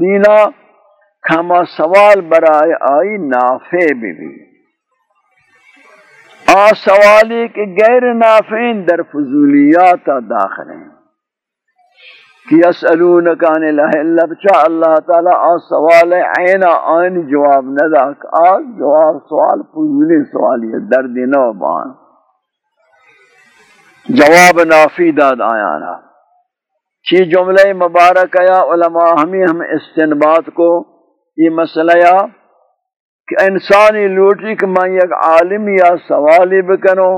دینا ہما سوال برائے آئی نافع بھی بھی آ سوالی کہ غیر نافعین در فضولیات داخل ہیں۔ یسألونک عن الہ الا بچا اللہ تعالی آ سوال عین آئین جواب ندا آ جواب سوال پوزلی سوالی ہے، درد نو بان جواب نافی داد آیانا۔ چی جملہ مبارک یا علماء، ہمیں ہم استنباد کو یہ مسئلہ یا کہ انسانی لوٹی کہ میں یک عالم یا سوالی بکنو،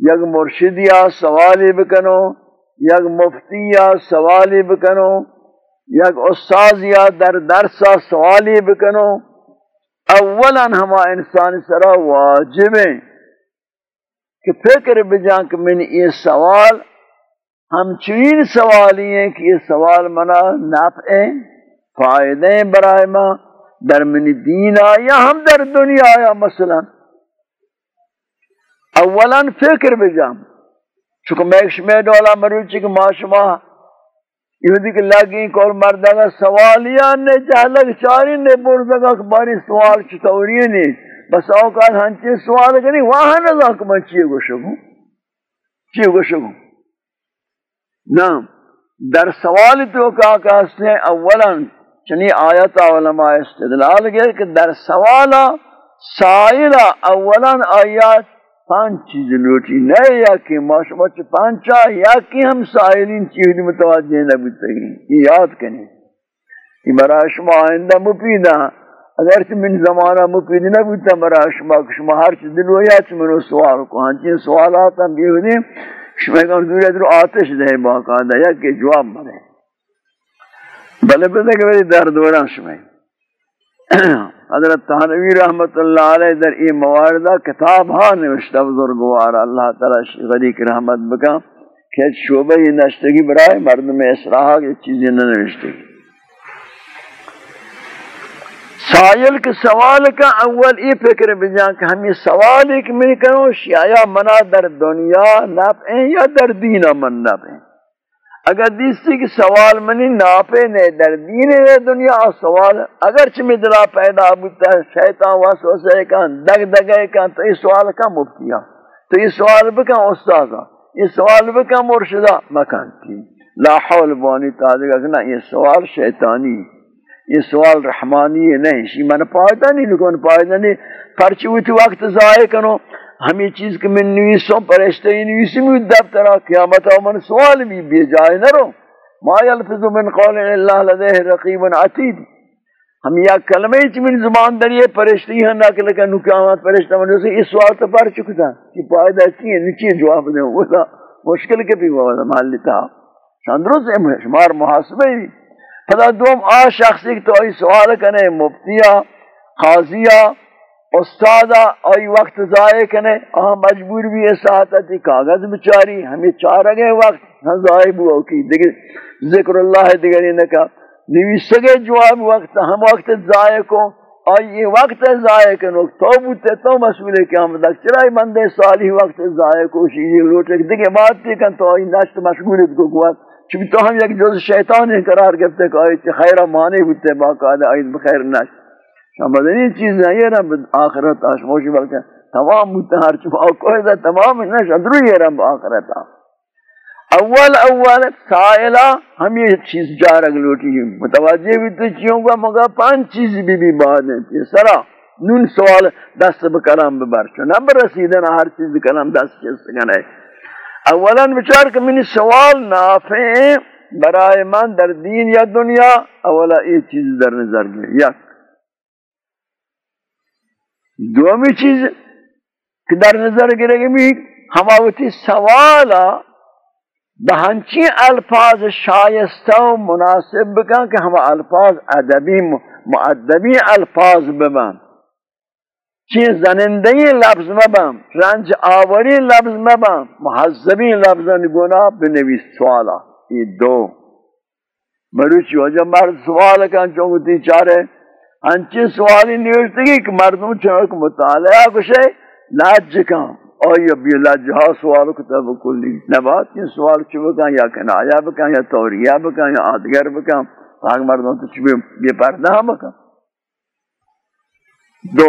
یک مرشد یا سوالی بکنو یک مفتی یا سوالی بکنو، یک استاذ یا در درسا سوالی بکنو، اولا ہما انسان سرا واجب ہے کہ فکر بجان کہ من یہ سوال، ہم چین سوالی ہیں کہ یہ سوال منا نفع فائدے برائے ما در من دین آیا ہم در دنیا آیا مثلا۔ اولا فکر بجان۔ چونکہ میں شمی ڈولا مروچی کہ ما شما یہودی کہ لگیں کول مردگا سوالیاں نے جہلک چاری نے بردگا کہ باری سوال چطوری نہیں بس اوقات ہنچے سوال کرنی وہاں نظر کہ میں چیئے گو شکوں چیئے گو شکوں نام در سوال تو کہا کہ اس نے اولا چنی آیت علماء استدلال گئے کہ در سوالا سائلہ اولا آیات پانچ چیز لوٹی، نئے یا کہ معاشمہ چھ پانچا یا کہ ہم سائلین چیز متوجہ نبی تگی یہ یاد کنی یہ برای شما آئندہ مپیدہ اگر چھ من زمانہ مپید نبی تا برای شما کہ شما ہر چیز دلو یا چھ منو سوال کو۔ ہاں چیز سوالات ہم بھی ہوئی شما کم دوری ادرو آتش دے باقاعدہ یا کہ جواب بنے بلے بلے کہ میری درد وران شما حضرت تحنوی رحمت اللہ علیہ در ای مواردہ کتاب ہاں نوشتہ بزرگوار اللہ تعالی غریق رحمت بکا کہ شعبہ یہ نشتگی برائے مرد میں اسراحہ کی چیزیں نہ نوشتگی۔ سائل کے سوال کا اول ای فکر بجان کہ ہم یہ سوال ایک میں کروں شیعہ منا در دنیا نفع یا در دین من نفع اگر دیسی کی سوال منی ناپے نے در دین دنیا سوال اگر چمی دلا پیدا بودتا ہے، شیطان واسوسے کان دگ دگے کان تو یہ سوال کا مفتیا تو یہ سوال بکن استاذا یہ سوال بکن مرشدہ۔ مکان کی۔ لا حول بانی تعالی کہ یہ سوال شیطانی۔ یہ سوال رحمانی نہیں شی من پائدہ نہیں لکن پائدہ نہیں۔ پرچی ہوئی وقت ضائع کنو۔ ہمیں چیز کہ من نویسوں پرشتے نویسی میں دفترہ قیامت من سوال بھی بے جائے نہ رو ما یلفظ من قول اللہ لدہ رقیب عتید۔ ہم یا کلمہ چ من زبان دریے پرشتی ہیں نہ کہ لیکن قیامت پرشتہ من سے اس سوال تو پر چکتا کہ پائدہ کی نیچے جواب دے؟ وہ مشکل کے بھی وہ مان لیتا۔ چندروں سے شمار محاسبہ ہی۔ پدا دوم آ شخصی تو ای سوال کنے مفتیا قاضیا استادا ای وقت ضائع کنے آ مجبور بھی ہے ساتھ کاغذ بچاری ہمیں چار گئے وقت نہ ضائع بو کی۔ دیکھ ذکر اللہ دیگر نے کہا نویس گئے جواب وقت، ہم وقت ضائع کو، آئی وقت ضائع کنو، تو بوتے تو مسئول قیامت تک چرائی بندے سالی وقت ضائع کو شیئی لوٹے دیکھے بات تھی کن تو آئی نشت مشغولیت کو قوات چونکہ تو ہم یک جز شیطان قرار گفتے کہ آئی خیرہ مانے ہوتے باقاعدہ آئی بخیر نش مدنی چیز ہے یہ رب آخرت آشموشی بلکہ تمام متحر چپا کوئی دا تمام نش اندرو یہ رب آخرت اول اول سائلہ ہم یہ چیز جارگ لوٹی. ہے متوجہ بھی تو چیوں گا مگا پانچ چیز بھی بھی بعد ہیں سرا، نون سوال دست بکلام ببر. چو نمبر رسیدن ہر چیز کلام دست چیز سکن ہے اولا بچار کہ منی سوال نافع برائے من در دین یا دنیا، اولا یہ چیز در نظر گئے یک دومی چیز کہ در نظر گرے گی ہماوتی سوالا بہنچی الفاظ شائستہ و مناسب بکن کہ ہم الفاظ ادبی معدبی الفاظ ببن. چین زنندگی لفظ مبم رنج آوری لفظ مبم محذبی لفظ گناه بنویس سوالا. این دو. مروچی وجہ مرد سوال کن چونگتی چارے انچی سوالی نوشتگی کہ مردم چونک مطالعہ کشے لاج کن آیا بی لاجہا سوال کتب کلی نبات کی سوال چو بکن یا کنایا بکن یا توریہ بکن یا آدگر بکن تاک مردم تو چو بی پردہ بکن دو،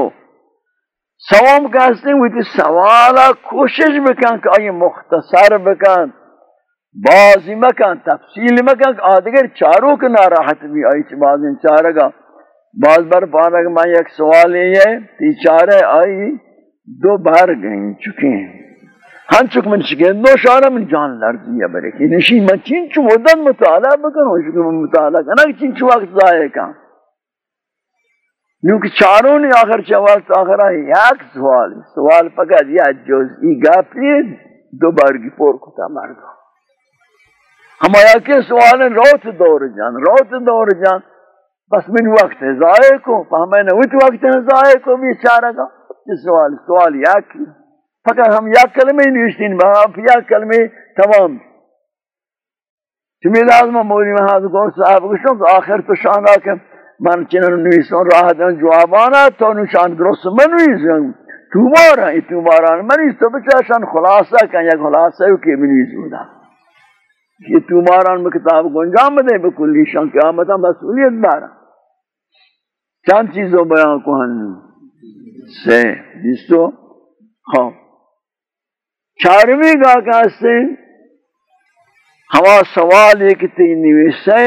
سوام کہتے ہیں، وہ سوالا کوشش بکن کہ آئی مختصر بکن بازی مکن تفصیل مکن کہ آدگر چاروں کے ناراحت بھی آئی چھ بازی چارگا باز بار پارک میں ایک سوال یہ ہے تی چارے آئی، دو بار گئیں، چکے ہیں۔ ہن چک من چکے دو شارہ من جان لرزی ہے برے برکی نشی من چین چو مدن مطالعہ بکن، ہو شکر من مطالعہ کرنا کہ چین چو وقت ضائع کن۔ کیونکہ چاروں نے آخر چوال تو آخر آئی یک سوال سوال فقط یا جزئی گاپی دو بار کی پور کتا مردہ ہم آیا کہ سوال روت دور جان، روت دور جان۔ بس من وقت ضائع کو ہمیں وقت وقت ضائع کو بھی چارہ گا یہ سوال سوال یا کی فقط ہم یا کلمہ نوشتین باپ یا کلمہ تمام تمہیں لازم مولی محاذ کو صاحب کہ آخر تو شان آکے من چنن نویسون راه دن جوابانا تو نشان درست من نویسون تو مارا ای تو مارا من تو بچاشان خلاصہ کن یک خلاصہ کہ من نویسون یہ تو مارا میں کتاب کو انجام دے بکلی شان قیامتا مسئولیت دارا چند چیزوں بیان کو ہن سے جسو ہاں چارمی گاہ کہاستے ہوا سوال ایک تین نویسے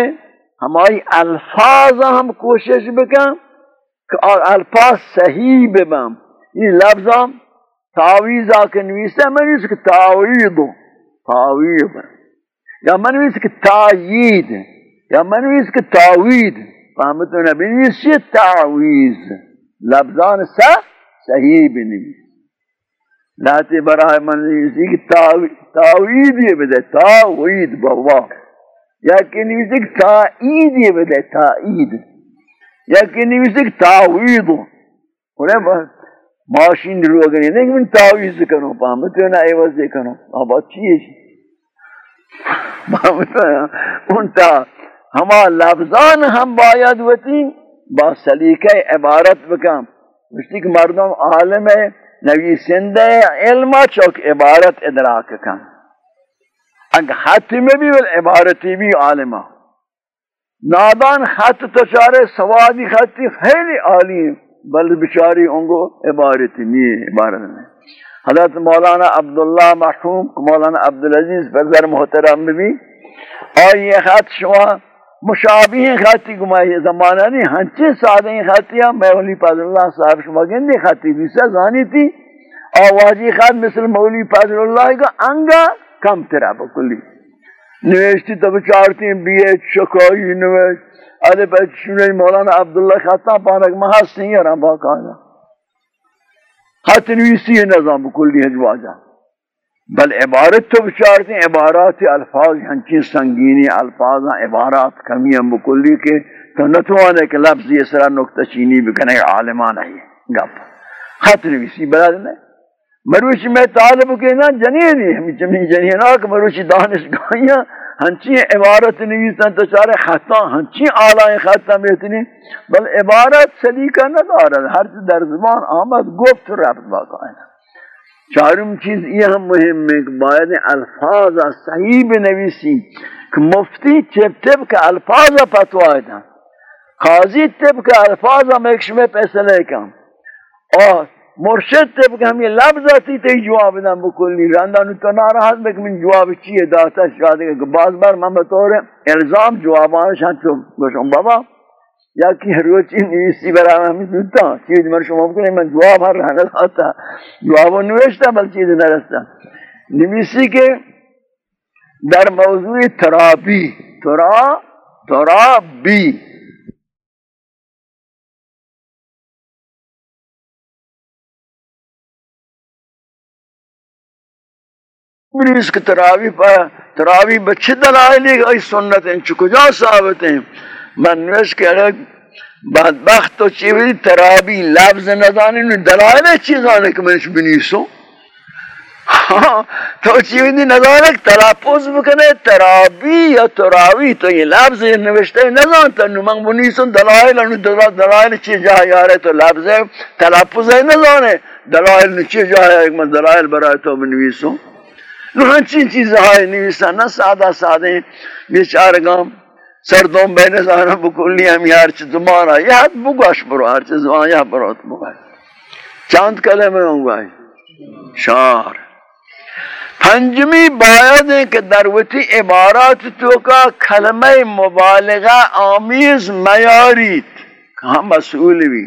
ہماری الفاظ ہم کوشش بکن کہ الفاظ صحیح ببن۔ یہ لفظ ہم تعویز آکے نویسے میں نویس کہ تعوید تعوید یا میں نویس کہ تعیید یا میں نویس کہ تعوید فهمتو فهمت أنا نبنیسی تعویز لبزان سا صحیح بنویس. لاتے برائے من اسی کی تاوید یہ بدے تاوید بوا یا کہ نویسے کہ تائید یہ بدے تائید یا کہ نویسے کہ تاوید انہیں ماشین رو اگر یہ نہیں من تاوید کروں پاہم تو نہ عوض کروں اب اچھی ہے ان تاوید ہما لفظان ہم باید وتی با سلیقہ عبارت بکم۔ مشتی کہ مردم عالم ہے نویسندہ علمہ چوک عبارت ادراک کم۔ اگر خط میں بھی عبارتی بھی عالمہ نادان خط تشارے سوادی خطی خیلی عالی بل بچاری انگو عبارتی نہیں عبارت میں۔ حضرت مولانا عبداللہ محکوم، مولانا عبدالعزیز فرزر محترم بھی۔ اور یہ خط شما۔ مشابہ خاطی گمائی زمانہ نہیں، ہنچے سادہ خاطی ہیں مولی فضل اللہ صاحب شما گندے خاطی بھی سے زانی تھی، آوازی خاط مثل مولی فضل اللہ کا انگا کم ترہ بکلی۔ نویشتی تب چارتی ہیں، بی ایچ شکایی نویشت ادھے پیچ شنوی مولانا عبداللہ خطا پانک محاس نہیں ہے رہا باقاعدہ خط نویسی ہے نظام بکلی ہے جواجہ۔ بل عبارت تو بچارتے ہیں عبارات الفاظ ہنچی سنگینی الفاظ عبارات کمی ہیں بکلی کے تو نتوانے کہ لفظ یہ سرا نکتہ چینی بکنے عالمان ہے گپ۔ خط نویسی بلا دینے مروچی میں طالب کے نا جنینی ہمیں جمعی جنین آکھ مروچی دانش گائیاں ہنچی عبارت نویسن تو چارے خطا، ہنچی آلائیں خطا بیتنی بل عبارت سلیقہ نہ دارد ہر در زبان آمد گفت رفت باقا ہے چارم چیز یہ ہم مهم ہے کہ باید الفاظ صحیح بنویسی، کہ مفتی چپ چپ کے الفاظ پتوائی تھا۔ قاضی طب کے الفاظ ہم ایک شمع پیسے لے اور مرشد طب کہ ہم یہ لفظ آتی تی جواب دا بکلی راندانو تو ناراحت میں کہ من جواب چیئے داتا شاہ شاید کہ بعض بار من بطور الزام جواب آنا شاید چو بابا۔ یا کی ہر روچی نیسی برا ہمیں دودتا چیز من شما بکلی من جواب ہر رہا نلاتا جواب نوشتا بل چیز نرستا نویسی کے در موضوع ترابی، ترا، ترابی. بلیس کہ تراوی پا تراوی بچے دلائلی گئی سنت ہیں چکو جا ثابت ہیں من نوش کہ بدبخت تو چی چیوی، ترابی لفظ ندانی، نو دلائل چیزانے کہ منش بنیسو. ہاں، تو چیوی دی ندانے کہ تلاپوز بکنے ترابی یا تراوی، تو یہ لفظ نوشتے نزانتا نو من بنیسو، دلائل نو دلائل چی جا یارے تو لفظ تلاپوز نزانے دلائل نو چی جا یارے من دلائل برای تو بنویسو. نو ہنچین چیز ہائی نویسا نا سادہ سادہ بیچار بین زانا بکلی ہم یار چی زمان آئی یہ حد بگوش برو ہر چی زمان یا برو تو بگوش. چاند کلمہ ہوں گائی شار. پنجمی باید ہے کہ دروتی عبارات تو کا کلمہ مبالغہ آمیز میاریت کہاں مسئول بھی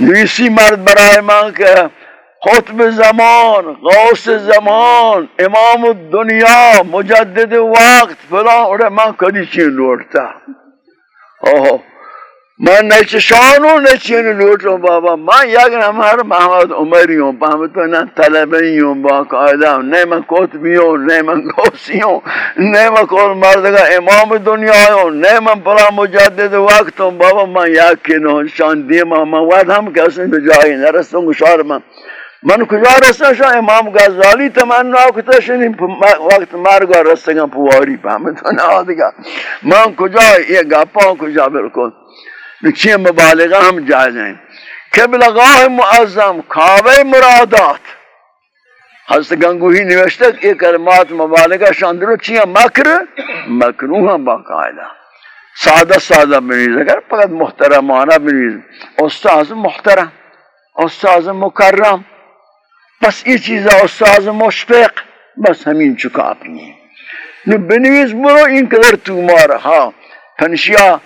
نویسی مرد برائے ماں کہ خطب زمان غوث زمان امام دنیا مجدد وقت فلان اوڑے من کدی چین لوٹتا۔ اوہو من نه چشانو نه چین لوٹو بابا من یک نمر محمد عمریون تو نه طلبیون با قاعدم نه من کتبیون نه من غوثیون نه من کل مردگا امام دنیایون نه من پلا مجدد وقتم بابا من یک کنون شان دیم من ود هم کسی به جایی نرستم گشار من من کجا رستا شا؟ امام غزالی تمنا کتا شنی وقت مرگا رستگا پواری پہمتون آدھگا من کجا؟ یہ گپا کجا بالکل چی مبالغہ ہم جائز ہیں قبلگاہ معظم کعبہ مرادات. حضرت گنگوہی نوشتا یہ کلمات مبالغہ شاندرو چیئے مکر مکروہ باقاعدہ سادہ سادہ بنیز اگر فقط محترمانہ بنیز استاذ محترم، استاذ مکرم. بس این چیز استاز مشفق بس همین چکاب نو بنویس برو این کدر تو مارها پنشیا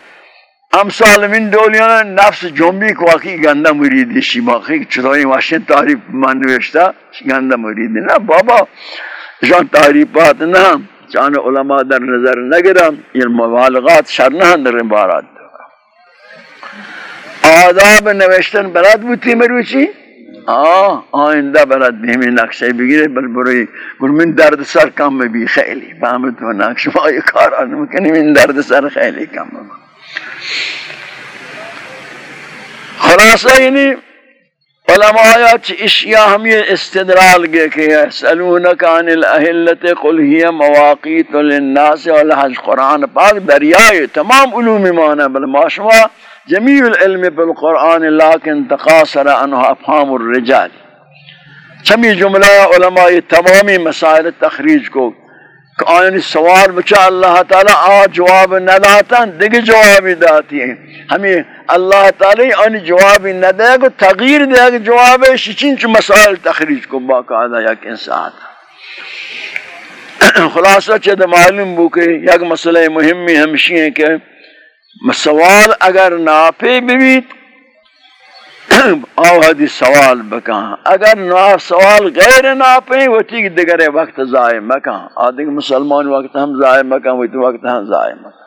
امثال من دولیان نفس جنبی که واقعی گنده مریدی شیما خیلی چطوری واشن تعریف من نوشتا گنده مریدی؟ نه بابا جان تعریفات نه. جان علماء در نظر نگرم این مبالغات شر نه در عبارات آداب نوشتن برات بودی مروچی آه آینده برات بهمی نقشه بگیره بل بروی بر من درد سر کم بی خیلی. فهمت و نقش ما یه کار آن می‌کنی من درد سر خیلی کم بی خلاصه یعنی علماء آیات اشیاء ہم یہ استدلال گئے کہ یسألونک عن الاہلت قل ہی مواقیت للناس والحج قرآن پاک دریائے تمام علوم مانا بل معاشمہ جمیع العلم بالقرآن لیکن تقاصر عنہ افہام الرجال۔ چمی جملہ علماء تمامی مسائل تخریج کو کہ آئین سوال بچا اللہ تعالی، آ جواب نداتا، دیکھ جوابی داتی ہیں۔ ہمیں اللہ تعالی آن جوابی ندے گا، تغییر دے گا جواب شچین چو مسائل تخریج کو باقاعدہ یک انسان خلاصہ چد معلوم بو کہ یک مسئلہ مہمی ہمشی ہیں کہ سوال اگر ناپے بھی آو حدی سوال بکان اگر نا سوال غیر ناپے وہ ٹھیک دیگر وقت ضائع مکان آدھے مسلمان وقت ہم ضائع مکان وہ تو وقت ہم ضائع مکان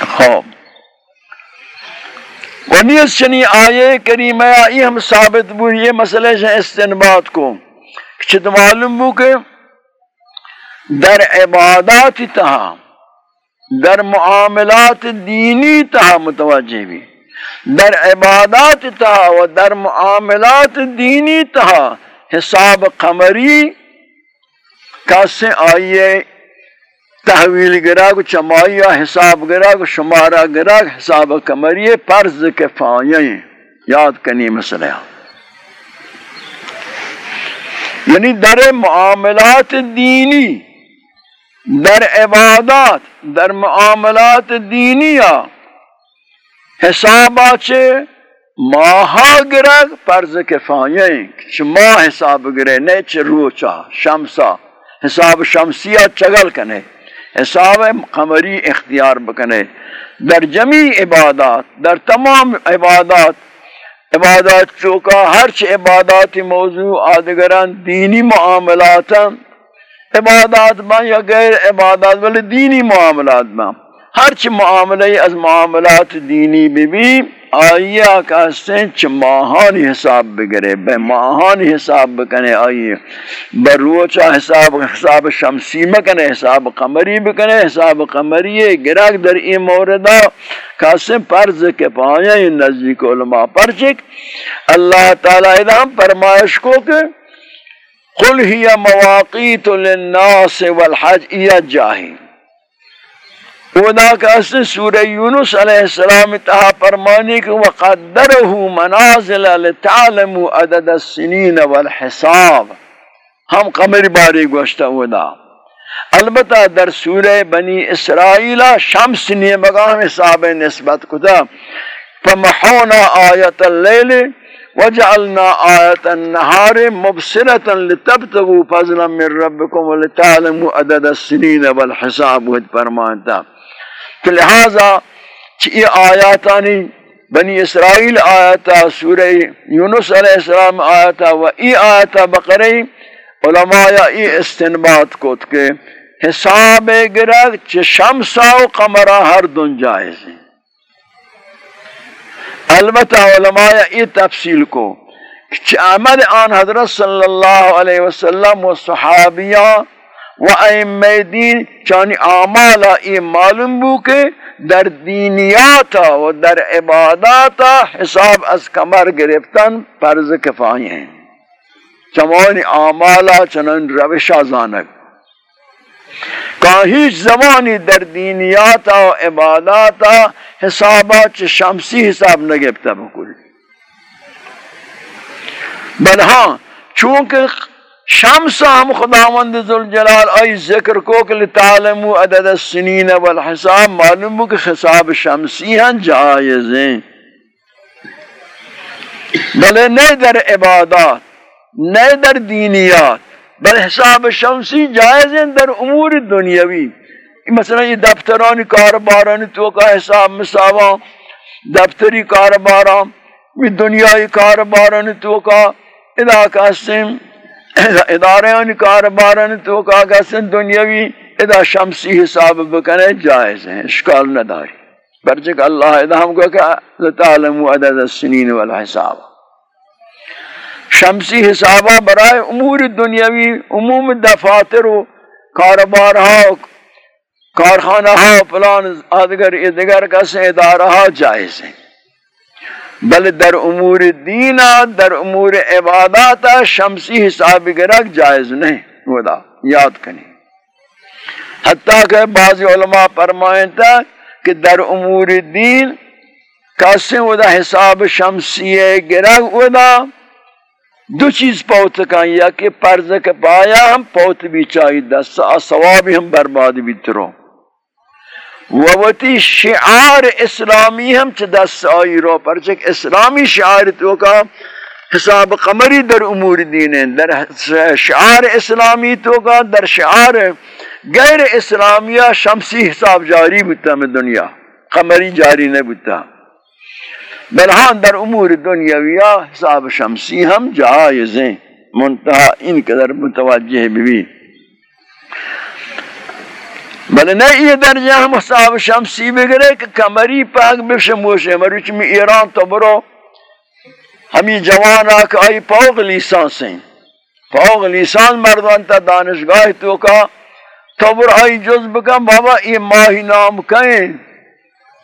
خوب ونیس چنی آئے کریمہ آئی، ہم ثابت بو یہ مسئلہ سے استنباد کو۔ چھت معلوم بو کہ در عبادات تہا در معاملات دینی تہا متوجہ بھی۔ در عبادات تہا و در معاملات دینی تہا حساب قمری کاسے آئیے تحویل گرا کو چمائیا حساب گرا کو شمارا گرا حساب کمریے پرز کے فائیں۔ یاد کنی مسئلہ۔ یعنی در معاملات دینی در عبادات، در معاملات دینیا حسابا چھے ماہا گرگ پرز کے چھ ماہ حساب گرے نہیں چھ روچا شمسا حساب شمسیہ چگل کنے، حساب قمری اختیار بکنے۔ در جمی عبادات، در تمام عبادات عبادات چوکا ہرچ عبادات موضوع، آدگران دینی معاملات عبادات با یا غیر عبادات ولی دینی معاملات با ہرچ معاملے از معاملات دینی بھی بھی، آئیے کہتے چھ ماہانی حساب بگرے، بے ماہانی حساب بکنے، آئیے۔ بروچا حساب حساب شمسی مکنے، حساب قمری بکنے، حساب قمری گرک در این موردہ۔ کہتے پرز کے پائیں نزدیک علماء پرچک۔ اللہ تعالیٰ ادام فرمائش کو کہ قل ہی مواقیت للناس والحج یا جاہی ودا کا اصل سورہ یونس علیہ السلام تہا فرمانی کہ وقدرہو منازل لتعلمو عدد السنین والحساب. ہم قمر باری گوشتا ودا البتہ در سورہ بنی اسرائیل شمس نیے مقام حساب نسبت کتا. فمحونا آیت اللیل وجعلنا آیت النہار مبصرتا لتبتغوا فضلا من ربکم ولتعلموا عدد السنین والحساب وہد فرمانتا. کہ لہذا یہ آیاتانی بنی اسرائیل آیتا سورہ یونس علیہ السلام آیتا و ای آیتا بقری علماء ای استنباد کو کہ حساب گرد چھ شمسا و قمرہ ہر دن جائز ہیں۔ البتہ علماء ای تفصیل کو چھ عمد آن حضرت صلی اللہ علیہ وسلم و صحابیہ و ائمه دین چانی اعمال ای معلوم بو که در دینیات و در عبادات حساب از کمر گرفتن فرض کفایی ہیں۔ چمانی اعمال چنان روش آزانک۔ کہ هیچ زمانی در دینیات و عبادات حسابات شمسی حساب نگفته بکل بل ہاں چونکہ شمس ہم خداوند ذوالجلال آئی ذکر کو کہ لتعلمو عدد السنین والحساب، معلوم ہو کہ حساب شمسی ہیں جائز ہیں بلے نئے در عبادات نئے در دینیات بل حساب شمسی جائز ہیں در امور دنیاوی۔ مثلا یہ دفترانی کاربارانی تو کا حساب مساوا دفتری کارباران دنیای کاربارانی تو کا علاقہ سم ادارے ان کاربارن تو کاغا سن دنیاوی، ادا شمسی حساب بکنے جائز ہیں، اشکال نہ داری برچک اللہ ادا ہم کو کہا لتعلمو عدد السنین والحساب۔ شمسی حسابہ برائے امور دنیاوی، عموم دفاتر و کاربار کارخانہ ہاں پلان آدگر ادگر کسے ادارہ جائز ہیں۔ بل در امور دینا در امور عبادات شمسی حساب گرک جائز نہیں۔ ودا یاد کنی۔ حتیٰ کہ بعض علماء فرمائیں تھا کہ در امور دین، کسے ودا حساب شمسی گرک ودا دو چیز پوت کہیں یا کہ پرز کے پایا ہم پوت بھی چاہی دست ثوابی ہم برباد بھی تروں ووتی شعار اسلامی ہم چھ دست آئی رو پر چک اسلامی شعار تو کا حساب قمری در امور دین در شعار اسلامی تو کا، در شعار غیر اسلامیہ شمسی حساب جاری بتا میں دنیا، قمری جاری نہیں بتا بلحان در امور دنیاویہ حساب شمسی ہم جائز ہیں، منتہا ان قدر متوجہ بھی۔ بل نہیں یہ درجہ ہم حساب شمسی بگرے کہ کمری پاک بشموشے مروچ میں ایران تو برو۔ ہمی جوان آکھ آئی پوغ لیسان سے۔ پوغ لیسان مردان تا دانشگاہ تو کا۔ تو بر آئی جز بکن بابا یہ ماہی نام کہیں۔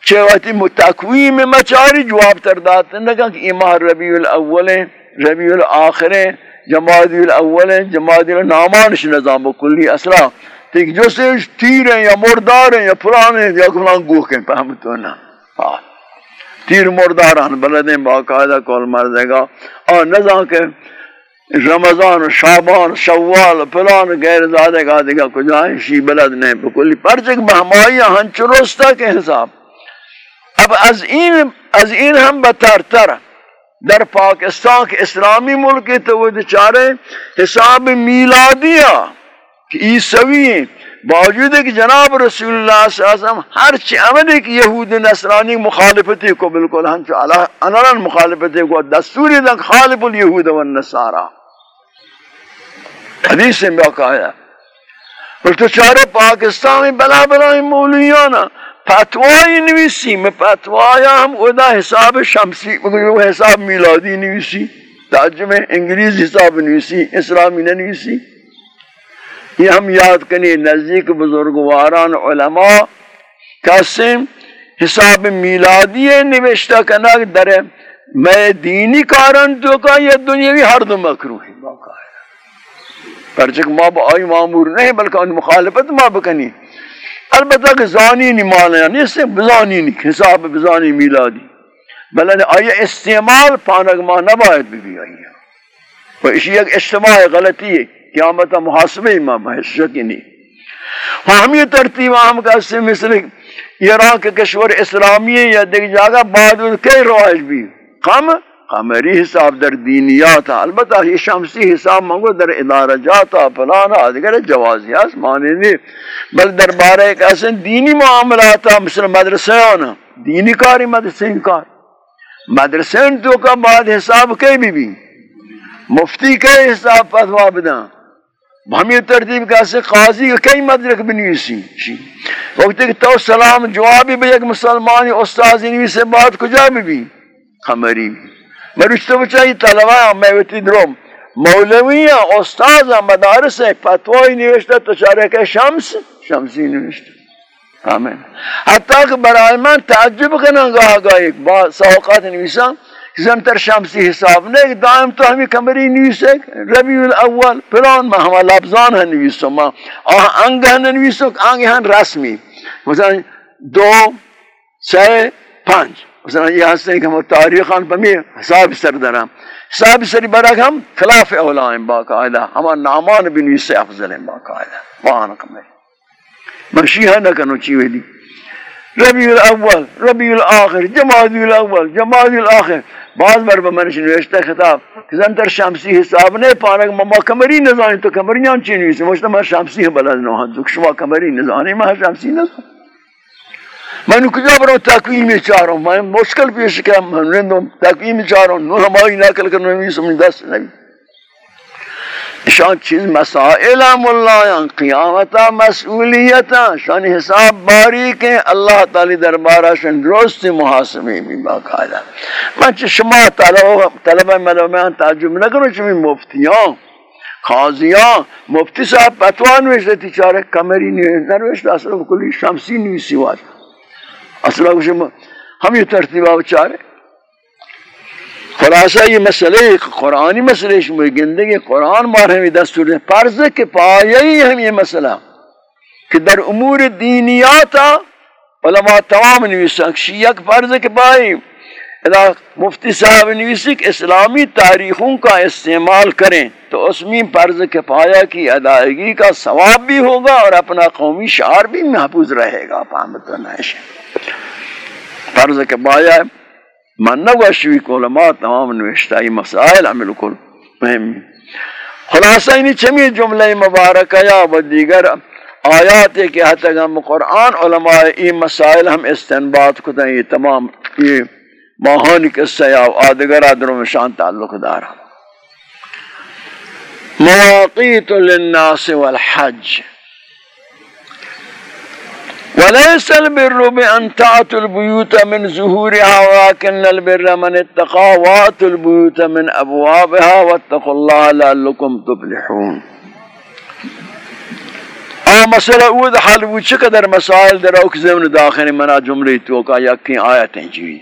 چھے متقویم مچاری جواب تر داتے نکا کہ یہ ماہ ربیع الاول ہیں، ربیع الاخر ہیں جمادی الاول ہیں جمادی النامانش نظام کلی اسرا۔ تیک جو سے تیر ہیں یا مردار ہیں یا پرانے ہیں یا کلان گوہ کے پہمتو نا ہاں تیر مرداران بلدیں باقاعدہ کول مر دے گا اور نظام کے رمضان شابان شوال پلان غیر زادے، گا دے گا کجائیں شی بلد نہیں، بکلی۔ پرچک بہمائی ہن چرستا کے حساب۔ اب از این از این ہم بتر تر در پاکستان کے اسلامی ملک تو وہ چارے حساب میلادیہ کہ عیسوی ہیں باوجود کہ جناب رسول اللہ صلی اللہ علیہ وسلم ہر چی عمد ہے کہ یہود نصرانی مخالفتی کو بالکل ہم چو انران مخالفتی کو دستوری دن خالف الیہود والنصارہ حدیث میں کہا ہے اور تو چارے پاکستانی بلا بلا مولیانا. فتوائی نویسی، میں فتوایا ہم ادا حساب شمسی حساب میلادی نویسی تاجمہ انگلیس حساب نویسی، اسلامی نویسی۔ یہ ہم یاد کنی نزدیک بزرگواران علماء قسم حساب میلادی نوشتہ کنا در میں دینی کارن تو کا یہ دنیاوی ہر دو مکروح ہے پرچک ما با آئی معمور نہیں، بلکہ ان مخالفت ما بکنی۔ البتہ کہ زانی نہیں مانا نہیں بزانی نہیں حساب بزانی میلادی۔ بلکہ آئی استعمال پانک ما نباید بھی بھی آئی ہے۔ اسی ایک اجتماع غلطی ہے، قیامت محاسبہ امام ہے شکی نہیں ہم یہ ترتیب ہم کا سے مثل ایران کے کشور اسلامی یا دیکھ جاگا بعد کئی روائج بھی۔ خم خمری حساب در دینیات البتہ یہ شمسی حساب منگو در ادارہ جاتا پلانا دیگر جوازی ہے مانے نہیں۔ بل در بارے ایک ایسے دینی معاملات مثل مدرسے آنا دینی کاری مدرسے کار مدرسے تو کا بعد حساب کئی بھی بھی۔ مفتی کئی حساب فتوا بداں ہمیں ترتیب کیسے قاضی کا کئی مدرک بنویسی وقت کہ تو سلام جوابی بھی ایک مسلمانی استاذ سے بات کجا بھی بھی۔ خمری۔ بھی نوشته بچه این طلبه میوتین روم مولوی استاد مدارس پتوای نوشته تشارک شمس شمسی نوشته آمین حتی که برای من تعجب کنن گاه گاهی با سوقات نویسم زمتر شمسی حساب نه دائم تو همی کمری نویسه ربیع الاول پلان ما همه لبزان هن نویسو ما آه انگ هن آنگ هن رسمی مثلا دو سه پنج مثلا یہ ہستے ہیں کہ ہم تاریخان پر میں حساب سر درام حساب سری برک ہم خلاف اولائیں باقاعدہ۔ ہما نامان بھی نویسے افضل ہیں باقاعدہ۔ وہاں کمری منشیہ نہ کنو چیوے دی ربیع الاول، ربیع الاخر، جمادی الاول، جمادی الاخر۔ بعض بار بمنش نوشته خطاب که زنتر شمسی حساب نه پانک ما کمری نزانی تو کمریان چی نیست مشتا ما شمسی بلد نوها دو شما کمری نزانی، ما شمسی نزانی۔ من کجا برو تقویم چارم من مشکل پیش کنم من رندم تقویم چارم نو همایی نکل کنم نمیسم من دست نمی شان چیز مسائل ملایان قیامتا مسئولیتا شان حساب باریک ہیں اللہ تعالی دربارہ شان درست محاسبی بھی باقاعدہ من چھ شما طلبہ ملومیان تعجب نہ کرو چمی مفتیان خازیان مفتی صاحب پتوان نوشتے تھی چارے کمری نوشتے اصلا کلی شمسی نویسی واد اصلا کچھ ہم یہ ترتیبہ چارے خلاصہ یہ مسئلہ قرآنی مسئلہ شموئی گندگی قرآن مار ہمیں دستور دیں فرض کے پایئی ہم یہ مسئلہ کہ در امور دینیاتا علماء تمام نویسک شیعک فرض کے پائی مفتی صاحب نویسک اسلامی تاریخوں کا استعمال کریں تو اس میں فرض کے پایا کی ادائیگی کا ثواب بھی ہوگا اور اپنا قومی شعار بھی محفوظ رہے گا۔ پامت و فرض کے پایا من نگوشوی کو علماء تمام نوشتائی مسائل عمل کل مهم خلاصہ انہی چمی جملہ مبارکہ یا و دیگر آیات ہے کہ حتی ہم قرآن علماء این مسائل ہم استنباد کو یہ تمام یہ ماہانی قصہ یا آدگر آدروں میں شان تعلق دارا. مواقیت للناس والحج. وليس البر بأن تأتوا البيوت من زهورها ولكن البر من اتقى واتوا البيوت من أبوابها واتقوا الله لعلكم تفلحون. آ مسئلہ أود حل وہ مسائل در زمن داخل منا جملے تو کا یقین آیتیں جی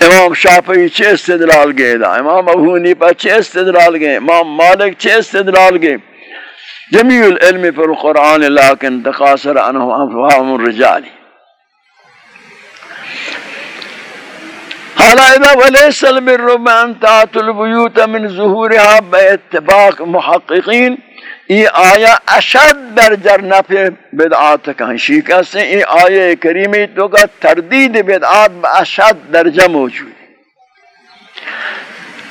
امام شافعی چه استدلال گئے دا امام ابو حنیفہ چه استدلال گئے امام مالک چه استدلال گئے جميع العلم في القرآن لكن تقاصر عنه أفهام الرجال. حالا اذا وليس البر بأن تأتوا البيوت من ظهورها باتفاق محققين ای آیا اشد در جرنف بدعات کا شیکہ ای آیہ کریمی تو کا تردید بدعات با اشد درجہ موجود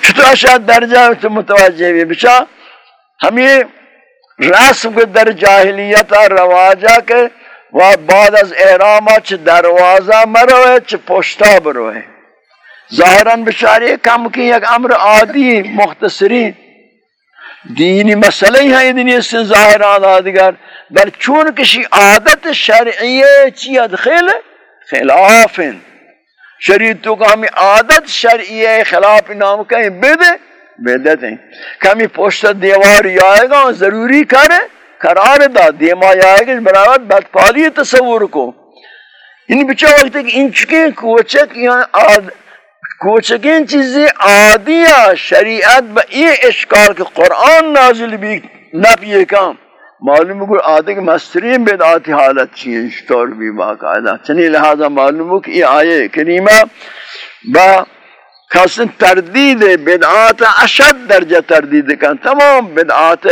چھتو اشد درجہ تو متوجہ بھی بچا ہمیں رسم در جاہلیت رواجہ کے و بعد از احرامہ چھ دروازہ مروے چھ پشتا بروے ظاہراً بچاری کم کی ایک امر عادی مختصری۔ دینی مسئلہ ہی ہیں، دینی اس سے ظاہران آدگر بل چون کشی عادت شرعیہ چی ادخل؟ خلاف شریعتوں کا ہمیں عادت شرعیہ خلاف نام کہیں بیدے بدعت ہیں۔ کمی پشت دیوار آئے گا، ضروری کرے قرار دا، دیما آئے گا برابر بدپالی تصور کو۔ ان بچہ وقت کہ ان چکے کوچک یا آد کوچکین چیزیں عادیہ شریعت با یہ اشکال کہ قرآن نازل بھی نفی کام۔ معلوم ہے کہ آدھے کہ مسترین بدعاتی حالت چیئے اشتور بھی باقاعدہ چنی لہذا معلوم ہے کہ یہ آئے کریمہ با کسن تردید بدعات اشد درجہ تردید کن تمام بدعات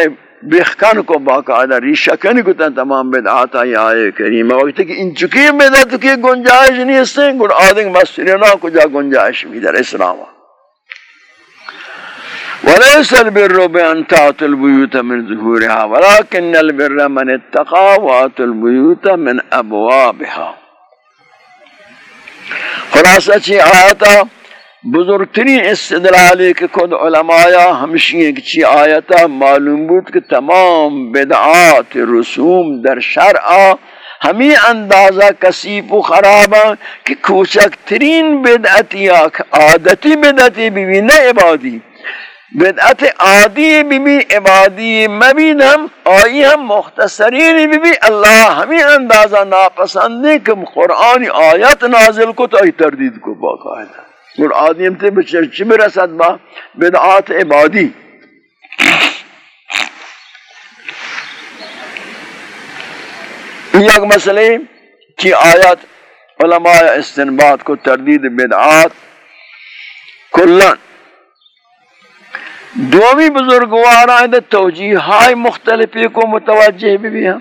بخکن کو باقاعدہ ریشکن کو تمام بدعات آئے کریم وقت کہ ان چکی بدعات کی گنجائش نہیں اس سے گل آدھنگ مسئلنا کو جا گنجائش بھی در اسلام وليس البر بأن تأتوا البيوت من ظهورها ولكن البر من اتقى وأتوا البيوت من أبوابها. خلاصة شيء آياتا بزرگترین استدلالی کہ خود علماء ہمشی چی آیتا معلوم بود کہ تمام بدعات رسوم در شرع ہمیں اندازہ کسیب و خرابا کہ کوچک ترین بدعتی عادتی بدعتی بھی نہ عبادی. بدعت عادی بھی بھی عبادی مبین ہم آئی ہم مختصرین بھی بھی اللہ ہمیں اندازہ ناپسند ہے کہ قرآن آیت نازل کو تو ای تردید کو باقاعدہ اور آدم تے بچر چی برسد با بدعات عبادی یک مسئلے کی آیت علماء استنباد کو تردید بدعات کلن دومی بزرگوار آئیں توجیحائی مختلفی کو متوجہ بھی بھی ہیں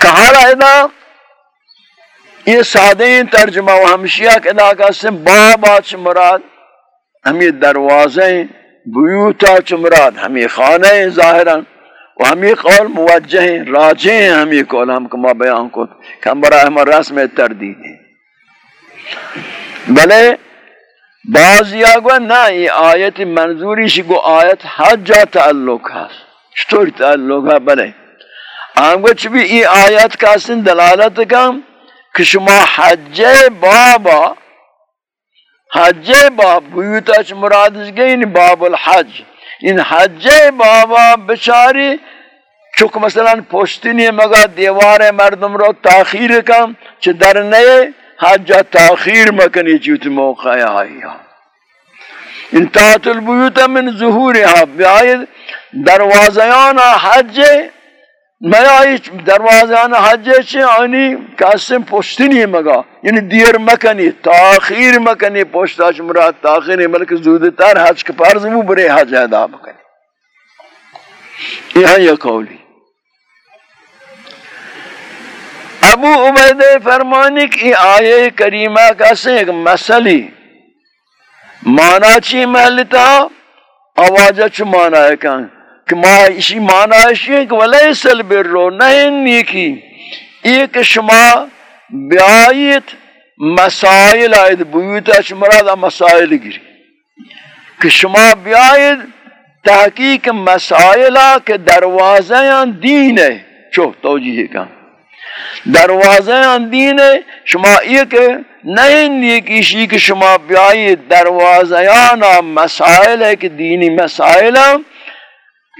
کہا رہا ہے یہ سادہ ترجمہ و ہمشیہ کے علاقہ سے باب آچ مراد، ہمیں دروازیں بیوتا چ مراد، ہمیں خانہ ظاہرا، و ہمیں قول موجہ ہیں راجہ ہیں ہمیں قول، ہم کما بیان کو کہ ہم برای ہمیں رسم تردید ہیں۔ بلے بعض یا گو نا، یہ آیت منظوری شی گو آیت حجہ تعلق ہے شطور تعلق ہے بلے۔ آنگو گو چبی یہ آیت کا سن دلالت کا کہ شما حج بابا، حج باب بیوتا چھ مراد گئی یعنی باب الحج۔ ان حج بابا بچاری چک مثلا پشتینی مگا دیوار مردم رو تاخیر کم چھ در نئے حج تاخیر مکنی چیوت موقع آئی ہاں۔ ان تحت البیوت من ظہورها، بیاید دروازیان حج میں آئی دروازان حج چی آنی کاسم پشتی نہیں مگا یعنی دیر مکنی تاخیر مکنی پشتا چی مراد تاخیر ملک زودتر حج کے پارز مو برے حج ادا مکنی یہاں یہ قولی ابو عبید فرمانی کی آیے کریمہ کا سے ایک مسئلی مانا چی محلتا آوازہ چو مانا ہے کہاں کہ ما اسی مانا ہے کہ ولیس البرو نہیں نیکی۔ ایک شما بیایت مسائل آئید بیوتا شمراد مسائل گری۔ کہ شما بیایت تحقیق مسائلہ کے دروازہ دین ہے۔ چو، توجیہ کا دروازہ دین ہے، شما ایک نہیں نیکیشی کہ شما بیائی دروازہ مسائل ہے کہ دینی مسائل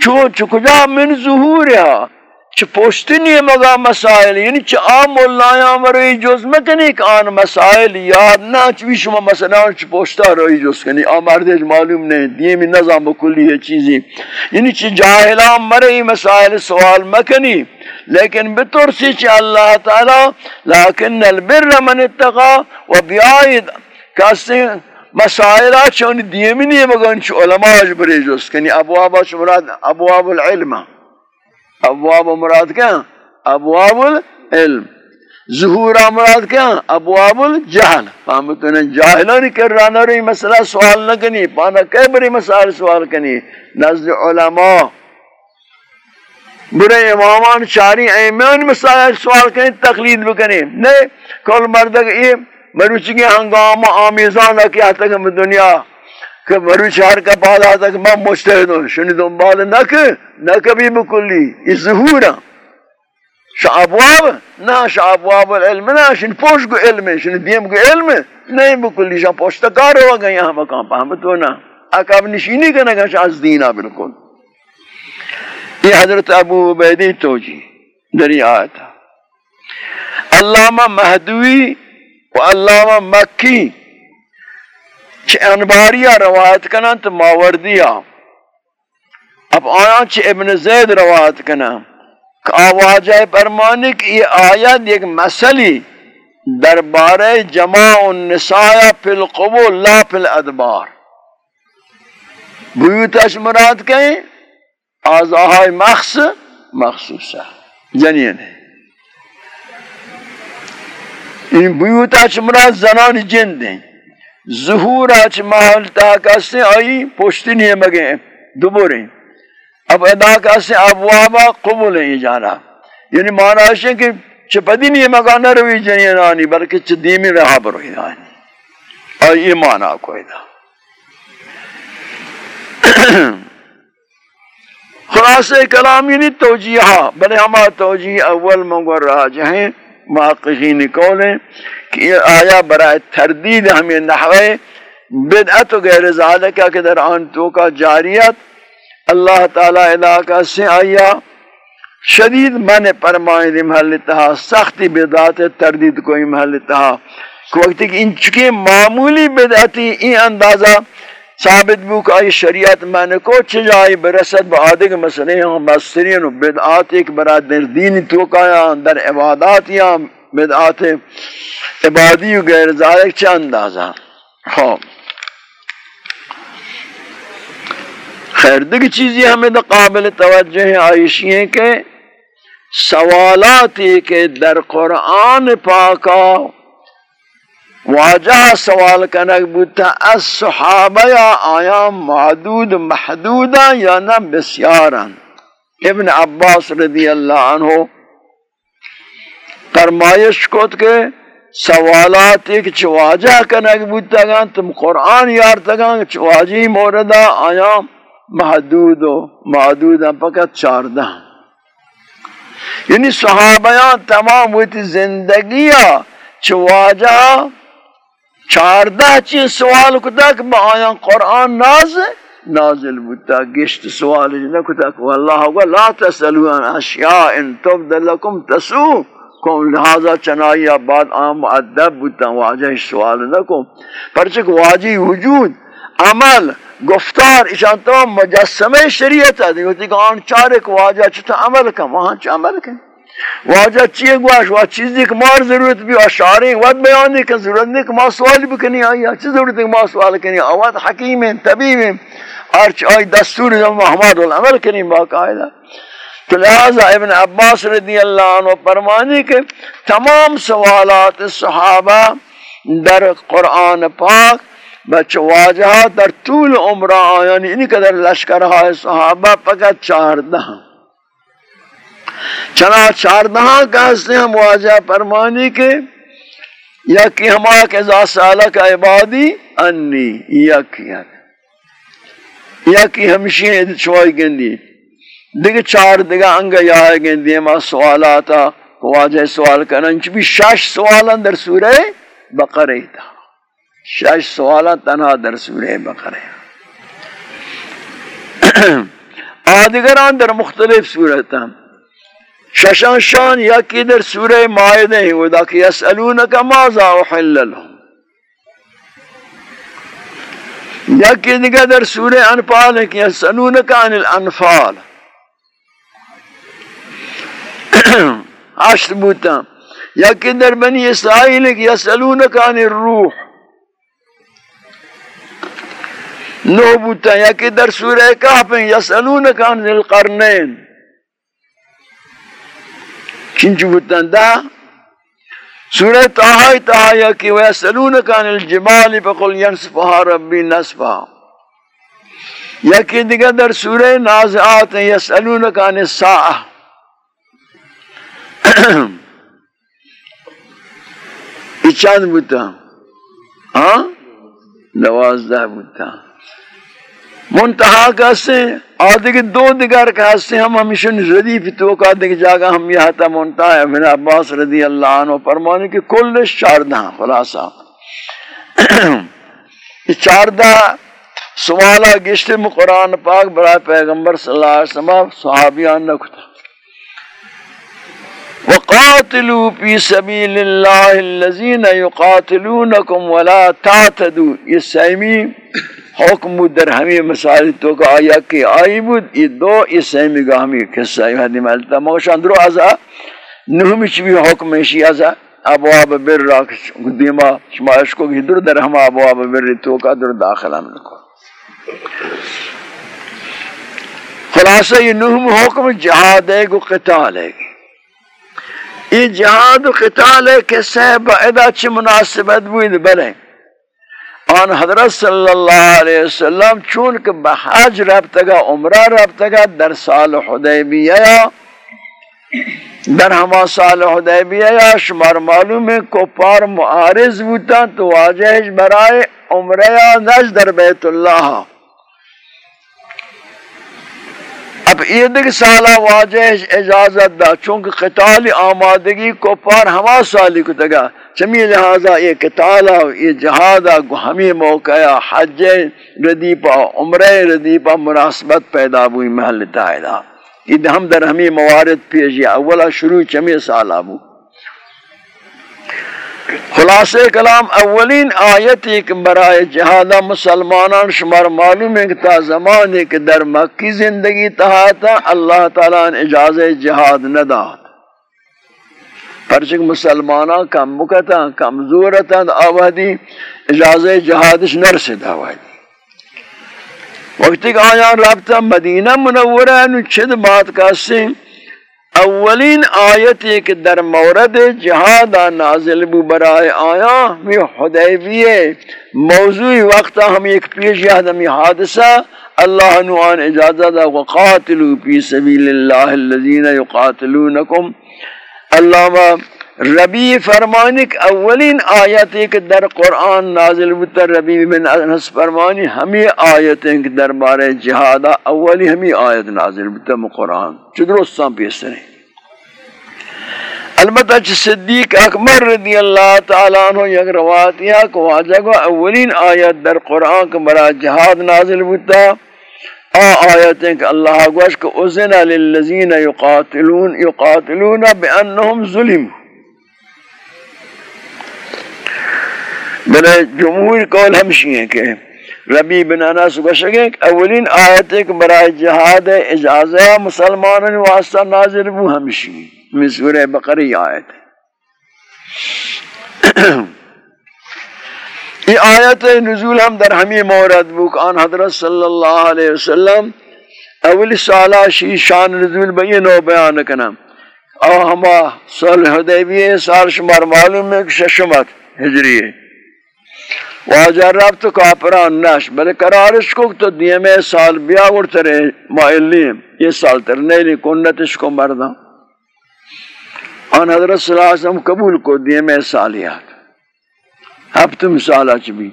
چو چکجا من ظہور ہے؟ چھ پوشتی نہیں مگا مسائل یعنی چھ آم مولایا مروی جز مکنی کہ آن مسائل، یاد نہ چوی شما مسئلہ چھ پوشتا روی جز کنی آم معلوم نہیں دیمی نظام کلی ہے چیزی۔ یعنی چھ جاہلان مروی مسائل، سوال مکنی۔ لیکن بطور سی چھ اللہ تعالی لیکن البر من اتقا و بیاید، کسی مسائلہ چون دیمی نہیں مگا چھ علماء جبری جز کنی ابواب مراد ابواب العلم. ابواب مراد کیا؟ ابواب العلم. ظہور مراد کیا؟ ابواب الجہل. فہمتو نے جاہلانی کر رانا رہی مسئلہ سوال نہ کنی، پانا کئی بری مسائل سوال کنی. نزد علماء. برے امامان، چاری ایمان مسائل سوال کنی، تقلید بکنی. نہیں کل مردک یہ مروچی کی ہنگام آمیزان کیا تک دنیا کہ مروی شہر کا بعد آتا کہ میں مجتہد ہوں شنی دنبال نہ کہ نہ کبھی بکلی یہ ظہور شاہ ابواب نہ شاہ ابواب العلم نہ شن پوش کو علم ہے شن دیم کو علم ہے نہیں بکلی شاہ پوشتا کار ہوا گا یہاں مکان پا ہم تو نہ اکاب نشینی کرنا گا شاہ دینا بالکل یہ حضرت ابو عبیدی توجی دری آیتا علامہ مہدوی و علامہ مکی چھ انباریہ روایت کنن تو ماوردیہ اب آیا چھ ابن زید روایت کنن کہ آواجہ پرمانی کی یہ آیت ایک مسئلی دربار جماع النساء فی القبول لا فی الادبار۔ بیوتش مراد کہیں؟ آزاہائی مخص، مخصوصہ۔ جنین ہے این ان بیوتش مراد زنان جن دیں ظہور آچ محل تاکہ سے آئی پوشتی نہیں مگے دبوریں اب ادا کا سے ابوابا قبول ہیں جانا۔ یعنی معنی ہے کہ چپدی نہیں مگا نہ روی جنینانی بلکہ چدیمی رہا بروی دانی اور یہ معنی کوئی دا۔ خلاصہ کلام یعنی توجیہا، بلے ہما توجیہ اول منگر راجہ ہیں۔ محققین قولیں کہ یہ آیا برای تردید ہمیں نحوے، بدعت و غیر ذالکہ کہ در آن تو کا جاریت اللہ تعالی علاقہ سے آیا۔ شدید من پرمائے دی محل تہا، سختی بدعت تردید کوئی محل تہا۔ کہ وقت کہ ان چکے معمولی بدعتی، این اندازہ ثابت بو کہ شریعت میں نے کو چجائی برسد با آدھے کے مسئلے ہیں مسترین و بدعات ایک برادر دینی توکایا در عبادات یا بدعات عبادی و غیر ذالک چا اندازہ؟ خوب خیر، دیکھ چیزی ہمیں دا قابل توجہ ہے آئیشی ہیں کہ سوالاتی کے در قرآن پاکا واجہ سوال کنک بوتا، از صحابہ یا آیا معدود محدودا یا نہ بسیارا ابن عباس رضی اللہ عنہ فرمائش کت کے سوالات ایک چواجہ کنک بوتا گا تم قرآن یارتا گا چواجی موردہ آیا محدود و معدود فقط چاردہ۔ یعنی صحابیان تمام ہوئی زندگیہ چواجہ چاردہ چین سوال کتا کہ با آیان قرآن نازل؟ نازل بتا گشت سوال جنہ کتا کہ واللہ ہوگا، لا تسألوان اشیاء ان تبد لکم تسو کم لہذا چنائی بعد آم معدب بتا واجہ سوال نکم پرچک واجی وجود، عمل، گفتار اشان تمام مجسمه شریعت ہے دیکھو کہ آن چارک واجہ چھتا عمل کم، وہاں چا عمل کم۔ واجہ چیئے گواش وہ چیزی کہ مار ضرورت بھی اشاری ود بیانی کہ ضرورت نہیں کہ ما سوال بھی کنی آئی چی ضرورت ہے کہ ما سوال کنی آوات حکیم ہیں طبیب ہیں ارچ آئی دستور جو محمد العمل کنی باقاعدہ تو لہذا ابن عباس رضی اللہ عنہ فرمانی کہ تمام سوالات صحابہ در قرآن پاک بچ واجہ در طول عمرہ یعنی ان قدر لشکر صحابہ پکت چاردہ چنا چاردہ کا سے ہم واجہ فرمانی کے؟ یا کہ ہما کے ذا سالہ کا عبادی؟ انی، یا کیا یا کہ ہمشی چوائی گندی۔ دیگه چار دیگه انگا یا گندی ما سوالاتا واجه سوال کنن چی بھی شش سوالا در سوره بقره تا شش سوالا تنها در سوره بقره آدگران در مختلف صورتا ششان شان یکی در سوره مائده ہی ودا کہ یسألونک ماذا احل لهم؟ یکی دیگر در سوره انفال ہے کہ یسألونک عن الانفال۔ عشر بوتا۔ یا کہ در بنی اسرائیل ہے کہ یسألونک عن الروح۔ نو بوتا۔ یا کہ در سورہ کہف یسألونک عن القرنین۔ چنچ بوتا دا. سورہ تاہائی تاہائی کہ ویسألونک عن الجبال فقل ینصفها ربی نصفها یا کہ دیگر در سورہ نازعات یسألونک عن الساعہ. ای چند بودتا ہاں؟ دوازدہ بودتا منتحا کہتے ہیں آدھے دو دگر کہتے ہیں ہم ہمیشن ردیف تو کا دیکھ جاگا ہم یہ تا منتحا ہے۔ ابن عباس رضی اللہ عنہ فرمانے کہ کل چاردہ، خلاصہ۔ چاردہ سوالہ گشت میں قرآن پاک برای پیغمبر صلی اللہ علیہ وسلم صحابیان نکتا وقاتلوا في سبيل الله الذين يقاتلونكم ولا تعتدوا۔ یہ سیمی حکم در ہمیں مسائل تو کا آیا کہ آئی بود؟ یہ دو یہ سیمی کا ہمیں قصہ ہے حدی ملتا موشان درو ازا نہمچ بھی حکم شی ازا ابواب بر را دیما شما اشکو کی در در ہم ابواب بر تو کا در داخل ہم کو خلاصہ یہ نہم حکم جہاد ہے کو قتال ہے یہ جہاد و قتال ہے کہ صحب ادا چھ مناسبت بوید بلے آن حضرت صلی اللہ علیہ وسلم چونکہ بحاج ربتگا عمرہ ربتگا در سال حدیبیہ در ہما سال حدیبیہ یا، شمار معلوم ہے کو پار معارض بوتا تو واجہش برائے عمرہ نج در بیت اللہ۔ اب ایدک سالہ واجہ اجازت دا، چونکہ قتال آمادگی کو پار ہما سالی کو تگا چمی لہذا یہ قتالہ یہ جہادہ ہمیں موقع حج ردیپا عمرہ ردیپا مناسبت پیدا ہوئی محل تائدہ یہ ہم در ہمیں موارد پیش اولا شروع چمی سالہ بو۔ خلاص کلام اولین آیت ایک برائے جہادہ مسلمانان شمار معلوم ہے کہ تا زمان ایک در مکی زندگی تہاتا اللہ تعالیٰ نے اجازت جہاد نہ داد پرچک مسلمانان کم مکتا کمزورتا آوادی اجازت جہادش نرسد آوادی وقتی کہ آیان رابطہ مدینہ منورہ انو چھد بات کا اولین آیت ایک در مورد جہاد نازل بو برائے آیا میں حدیبیے موضوعی وقتا ہم ایک پیش یاد ہمیں حادثہ اللہ نوان اجازت وقاتلو پی سبیل اللہ الذین یقاتلونکم۔ اللہ ربی فرمانک اولین آیت ایک در قرآن نازل بتا ربی بن انس فرمانی ہمیں آیت ایک در بار جہادہ اولی ہمیں آیت نازل بتا قرآن۔ چدرستان پیسریں البتہ چھ صدیق اکبر رضی اللہ تعالیٰ عنہ یک روایت یا کو واجہ کو اولین آیت در قرآن کا برا جہاد نازل بتا آ آیت کہ اللہ گوش کو اذن للذین یقاتلون یقاتلون بانہم ظلم بلے جمہور قول ہمشی ہیں کہ ربی بن انس گوشگے کہ اولین آیت ایک برائے جہاد اجازہ مسلمانوں واسطہ نازل بو ہمشی ہیں۔ میں سورہ بقری آیت ہے۔ یہ آیت نزول ہم در ہمیں مورد بک آن حضرت صلی اللہ علیہ وسلم اولی سالہ شی شان نزول بئی نو بیان کنم. او ہما صلح حدیبی سال شمار معلوم ہے کہ ششمت ہجری ہے. واجہ رب تو کافران نش، بلے قرارش کو تو دیمے سال بیا ورت رہے مائلی یہ سال تر نیلی کنتش کو مردہ آن حضرت صلی اللہ علیہ وسلم قبول کو دیمے سالیات ہفت مثال اچ بھی۔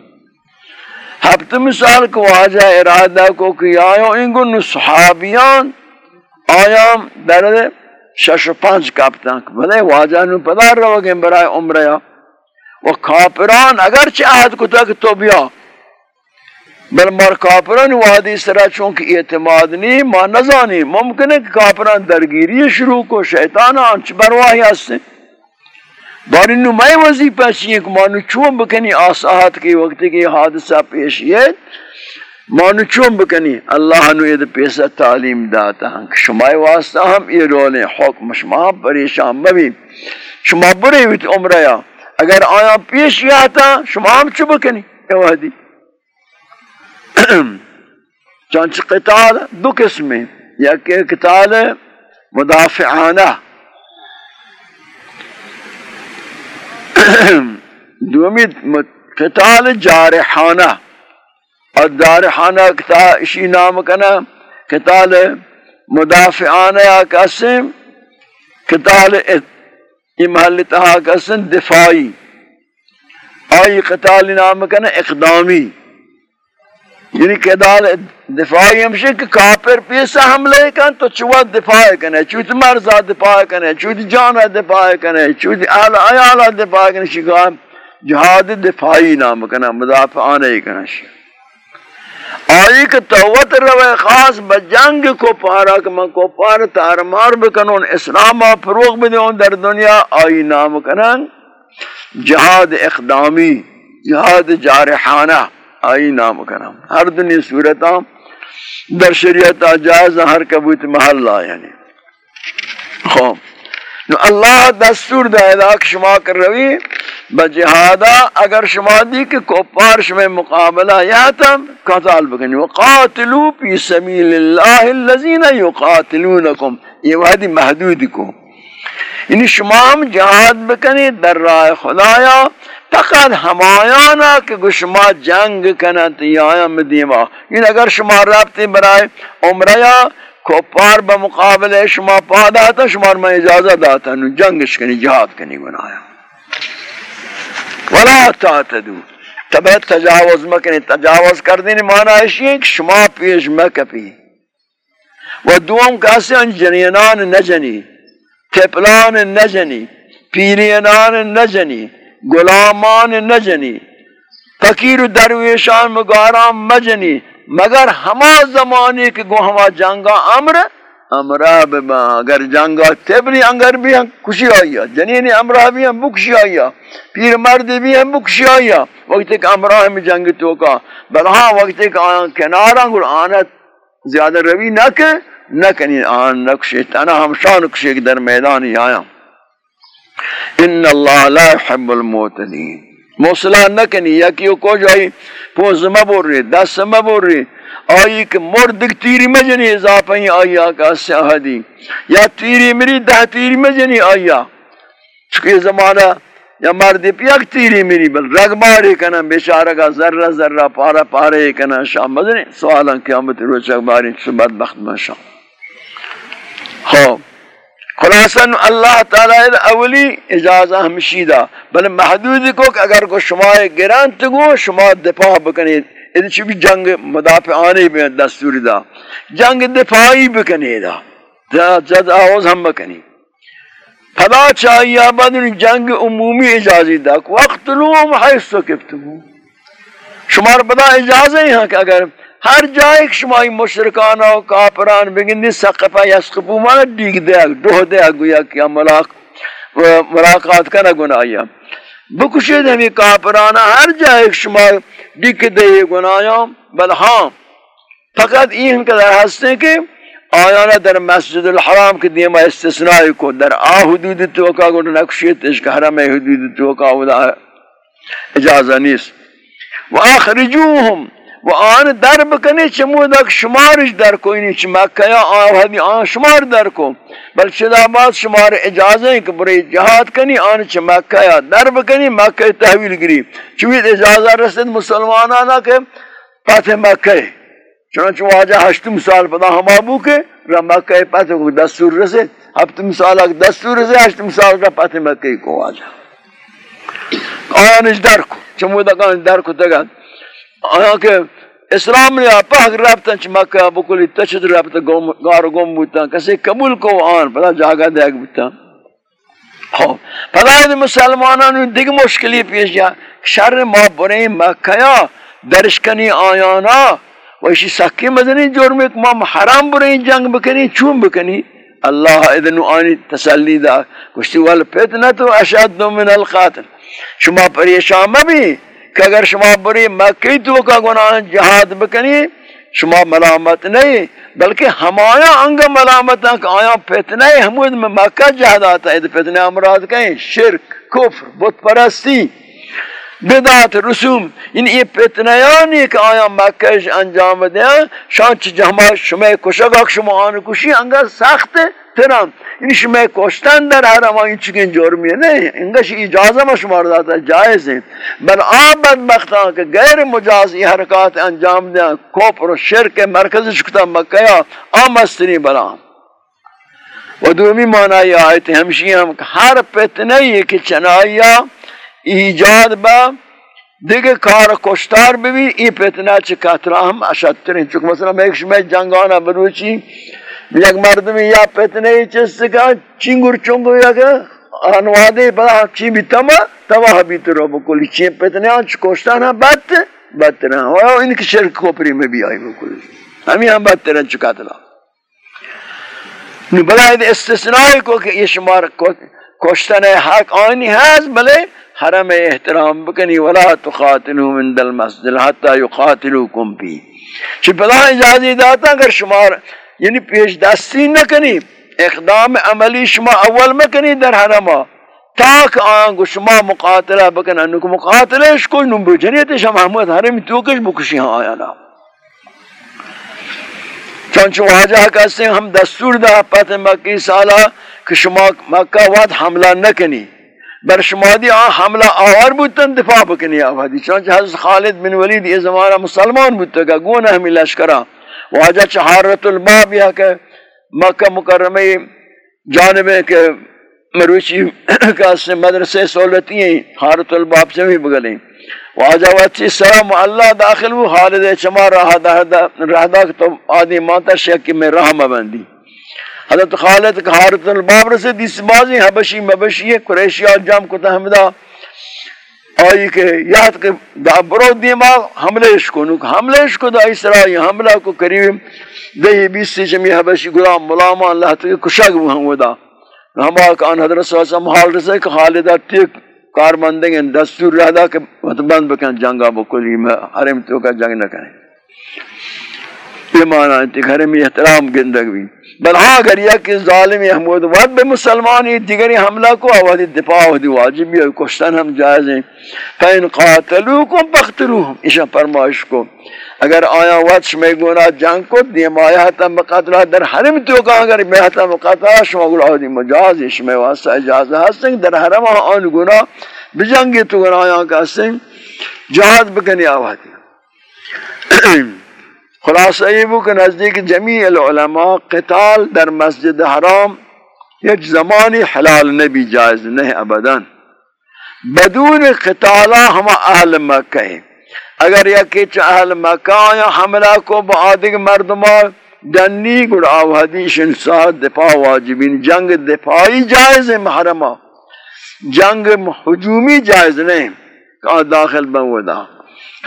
ہفت مثال کو واجہ ارادہ کو کہ آیو انگو صحابیان آیام درد شش و پانچ کپتاں بلے واجہ نو پدار رو گئے برائے عمرہ۔ و کافران اگر چاہت کو تک تو بیا۔ بل مر کافران وادی سرا چونکہ اعتماد نہیں ما نزانی ممکن ہے کہ کافران درگیری شروع کو، شیطان آنچ برواہی ہستے باری نو میں وظیفہ چیئے کہ مانو چون بکنی آساہت کی وقت کی حادثہ پیشیت مانو چون بکنی اللہ نو یہ پیسہ تعلیم داتا ہاں کہ شمائی واسطہ ہم یہ رولیں حکم شما پریشان مبی شما برے ہوئی عمرہ اگر آیا پیش یا تا شما ہم چو بکنی یہ وحدی چانچ قتال دو قسم ہیں یا کہ قتال مدافعانہ دومی قتال جارحانہ. اور جارحانہ اسی نام کنا، قتال مدافعانہ قسم قتال یہ محل تہا قسم دفاعی. آئی قتال نام کنا اقدامی. یعنی قتال دفاعی ہمشہ کہ کافر پیسا حملے کن، تو چوہ دفاع کنے چوہ مرزا دفاع کنے چوہ جانا دفاع کنے چوہ اہل آیالا دفاع کنے شکا جہاد دفاعی نام کنا مدافعانے کنا شکا آئی کہ توت روے خاص بجنگ کو پارا کہ من کو پارا تارمار بکنون اسلام فروغ بدون در دنیا آئی نام کنن جہاد اقدامی، جہاد جارحانہ آئی نام کنن ہر دنیا صورتاں در شریعت جائز، ہر کبوت محلہ یعنی۔ خوب۔ نو اللہ دستور دائدہ شما کر روی بجہادہ اگر شما دی کہ کپار شما مقابلہ یا تم قتال بکنی۔ وقاتلو پی سمیل اللہ اللذین یقاتلونکم۔ یہ وحدی محدود کو یعنی شما ہم جہاد بکنی، در رائے خدایا فقط ہمایانا کہ گو شما جنگ کنا تیایا مدیمہ یعنی اگر شما رابطی برائے عمریا کپار بمقابلہ شما پاداتا شما میں اجازت داتا جنگش کنی، جہاد کنی گنایا. ولا تعتدو. تبع تجاوز مکنی، تجاوز کردین معنی ہے کہ شما پیش مکپی. و دوم کسی ان جنینان نجنی، تپلان نجنی، پیرینان نجنی غلامان نجنی، فقیر درویشان مگاران مجنی، مگر ہما زمانے کے گو ہما جنگا امر امرہ بما اگر جنگا تبری انگر بھی ہم کشی آئیا جنین امرہ بھی ہم بکشی آئیا پیر مرد بھی ہم بکشی آئیا وقت ایک امرہ ہم جنگ توکا بلہاں وقت ایک کنارا گر آنا زیادہ روی نہ کہ، نہ کنی آن نکشی تنا ہم شان کشی در میدانی آیا۔ ان اللہ لا يحب الموتنین موصلہ نہ کنی یا کیوں کو جائی پونز مبور رہی دس مبور رہی آئی کہ مردک تیری مجنی اضافہ ہی آئی آکا سیاہ دی یا تیری میری دہ تیری مجنی آئی چکہ زمانہ یا مرد پیاک تیری میری، بل رگ باری کنا، بیچارہ کا ذرہ ذرہ پارا پارے کنا شام مدنی سوالا قیامت روچک باری سبت بخت میں شام خوب۔ خلاصا اللہ تعالی اولی اجازہ ہمشیدہ بل محدود کو کہ اگر کو شما گران تگو، شما دفاع بکنید یہ چھ بھی جنگ مدافعانی بھی دستور دا۔ جنگ دفاعی بکنے دا۔ جد آواز ہم بکنی فلا چاہیے آباد جنگ عمومی اجازی دا وقت لوم حیث تو کفتمو شمار بدا اجازہ ہی ہاں کہ اگر ہر جائے شمائی مشرکان و کافران بگندی سقفہ یسقفو مانا دیگ دیا، دوہ دیا گویا کیا ملاقات کرنا گناہیا بکشید ہمیں کافرانا ہر جائے شما ڈک دے گناہوں بل ہاں فقط این قدر ہستے کہ آیانا در مسجد الحرام کے دیما استثنائی کو، در آ حدود توقع کو نکشیت اس کا حرم حدود توقع اجازہ نیست۔ و آخرجوہم و آن در بکنی چمود اک شمارش در کوئی نہیں چھ مکہ یا آن آن شمار در کو. بل شدا بعد شمار اجازه ہیں کہ بری جہاد کنی، آن چھ مکہ یا در بکنی مکہ تحویل گری چوید اجازہ رسد مسلمانانا کہ پتہ مکہ چنانچہ واجہ ہشتم سال پدا ہم آبو کے را مکہ پتہ کو دستور رسد ہفتم سال اک دستور رسد ہشتم سال را پتہ مکہ کو واجہ آنش در کو. چمود اک آنش در کو تگا آیا کہ اسلام نے آپ حق رابطہ چھ مکہ بکلی تشد رابطہ گار گم بوتا کسی قبول کو آن، پدا جاگا دیکھ بوتا۔ ہاں، پدا ہے مسلمانان دیکھ مشکلی پیش جا شر ما برے مکہ درش کنی آیانا ویشی سکی مدنی جرم ایک ما حرام برے جنگ بکنی، چون بکنی۔ اللہ اذن آنی تسلی دا۔ کشتی والفتنة اشد من القاتل۔ شما پریشان مبی کہ اگر شما بری مکی تو کا گناہ جہاد بکنی، شما ملامت نہیں، بلکہ ہمایا انگ ملامت کہ آیا فتنہ حمود میں مکہ جہاد آتا ہے فتنہ امراض کہیں؟ شرک، کفر، بت پرستی، بدعت، رسوم ان یہ فتنیانی کہ آیا مکہ انجام دیں شانچ جہما شما کشک شما آن کشی انگا سخت ہے ترام این شما کشتن در حرم این چکین جرمیه نه انگش اجازه ما شما داتا جائز ہے بل آب بدبختان که غیر مجاز یہ حرکات انجام دیا کوپر و شرک مرکز شکتا مکہ آمستنی بلا و دومی معنی آیت ہمشی ہم ہر پتنی کہ چنائیا ایجاد با دیگه کار کشتار ببین ای پتنه چه کترا هم اشدترین چون مثلا میں ایک شما جنگانا بروچی یک مردمی یا پتنے چست کا چنگر چنگو یا کہ انوادے بلا چی بھی تما توا بھی تو رو بکلی چی پتنے آنچ کوشتانا بات بات رہا ہوا ان کی شرک کھوپری میں بھی آئی بکلی ہمیں ہم بات رہا چکا تلا نو بلا استثنائی کو کہ یہ شمار کوشتن حق آنی ہے بلے حرم احترام بکنی ولا تقاتلو من دل مسجد حتی یقاتلوکم پی چی بلا اجازی داتا اگر شمار یعنی پیش دستی نکنی. اقدام عملی شما اول مکنی در حرما تاک آنگو شما مقاتلہ بکن. انکو مقاتلہ اس کوئی نمبر جنیت شما محمد حرمی توکش بکشی ہاں آیا نا. چونچہ واجہ کہتے ہیں ہم دستور دا پتہ مکی سالہ کہ شما مکہ واد حملہ نکنی. بر شما دی آن حملہ آوار بودتن دفاع بکنی آوادی. چونچہ حضرت خالد بن ولید یہ زمانہ مسلمان بودتا گا. گونہ ہمیں لشکرہ. واجہ چہارت الباب یا کہ مکہ مکرمہ جانب ہے کہ مروچی کا سے مدرسے سہولتی ہیں حارت الباب سے بھی بگلیں واجہ واچی سلام اللہ داخل وہ خالد چما رہا دا رہا دا تو آدھی مانتا شکی میں راہ مبندی حضرت خالد حارت الباب رسے دیس بازی حبشی مبشی قریشی جام کو تحمدہ آئی کہ یاد کہ دا برو دیما حملے کو نو حملے کو دا اسرا یہ حملہ کو قریب دہی بیس سے جمعی حبشی غلام ملاما اللہ تو کشاگ وہ ہم ودا ہما کان حضرت صلی اللہ علیہ وسلم حال رسے کہ خالدہ ٹیک کار مندیں دستور رہا کہ بند بکن جنگا بکلی میں حرم تو کا جنگ نہ کریں۔ یہ معنی ہے کہ حرم احترام گندگ بھی۔ بل ہاں اگر یہ کہ ظالم احمد ود بے مسلمان دیگری حملہ کو آوازی دفاع دی واجب ہے کشتن ہم جائز ہیں فین قاتلوکم بختلوہم ایشا فرمائش کو. اگر آیا وقت شمی گونا جنگ کو دیم آیا حتا مقاتلہ در حرم تو کہا اگر میں حتا مقاتلہ شما گونا آدھی مجاز شمی واسطہ اجازہ ہستنگ در حرم آن گونا بجنگی تو گونا آیا کہستنگ جہاد بکنی آوازی. خلاصہ یہ وہ کہ نزدیک جمیع العلماء قتال در مسجد حرام یک زمانی حلال نبی جائز نہیں ابدا. بدون قتالہ ہم اہل مکہ ہیں اگر یکی چا اہل مکہ یا حملہ کو بعدک مردمہ دنی گڑ آو حدیث انسان دفاع واجبین جنگ دفاعی جائز ہے محرمہ جنگ حجومی جائز نہیں کہاں داخل بنودا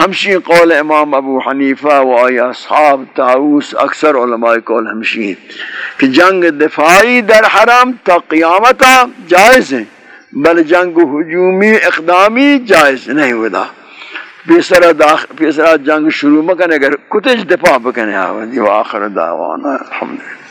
ہمشی قول امام ابو حنیفہ و آئی اصحاب تاؤس اکثر علماء قول ہمشی کہ جنگ دفاعی در حرام تا قیامتا جائز ہے بل جنگ حجومی اقدامی جائز نہیں ودا پیسرا پیسرا جنگ شروع مکنے، اگر کتج دفاع بکنے آوازی و آخر دعوانا، الحمدللہ۔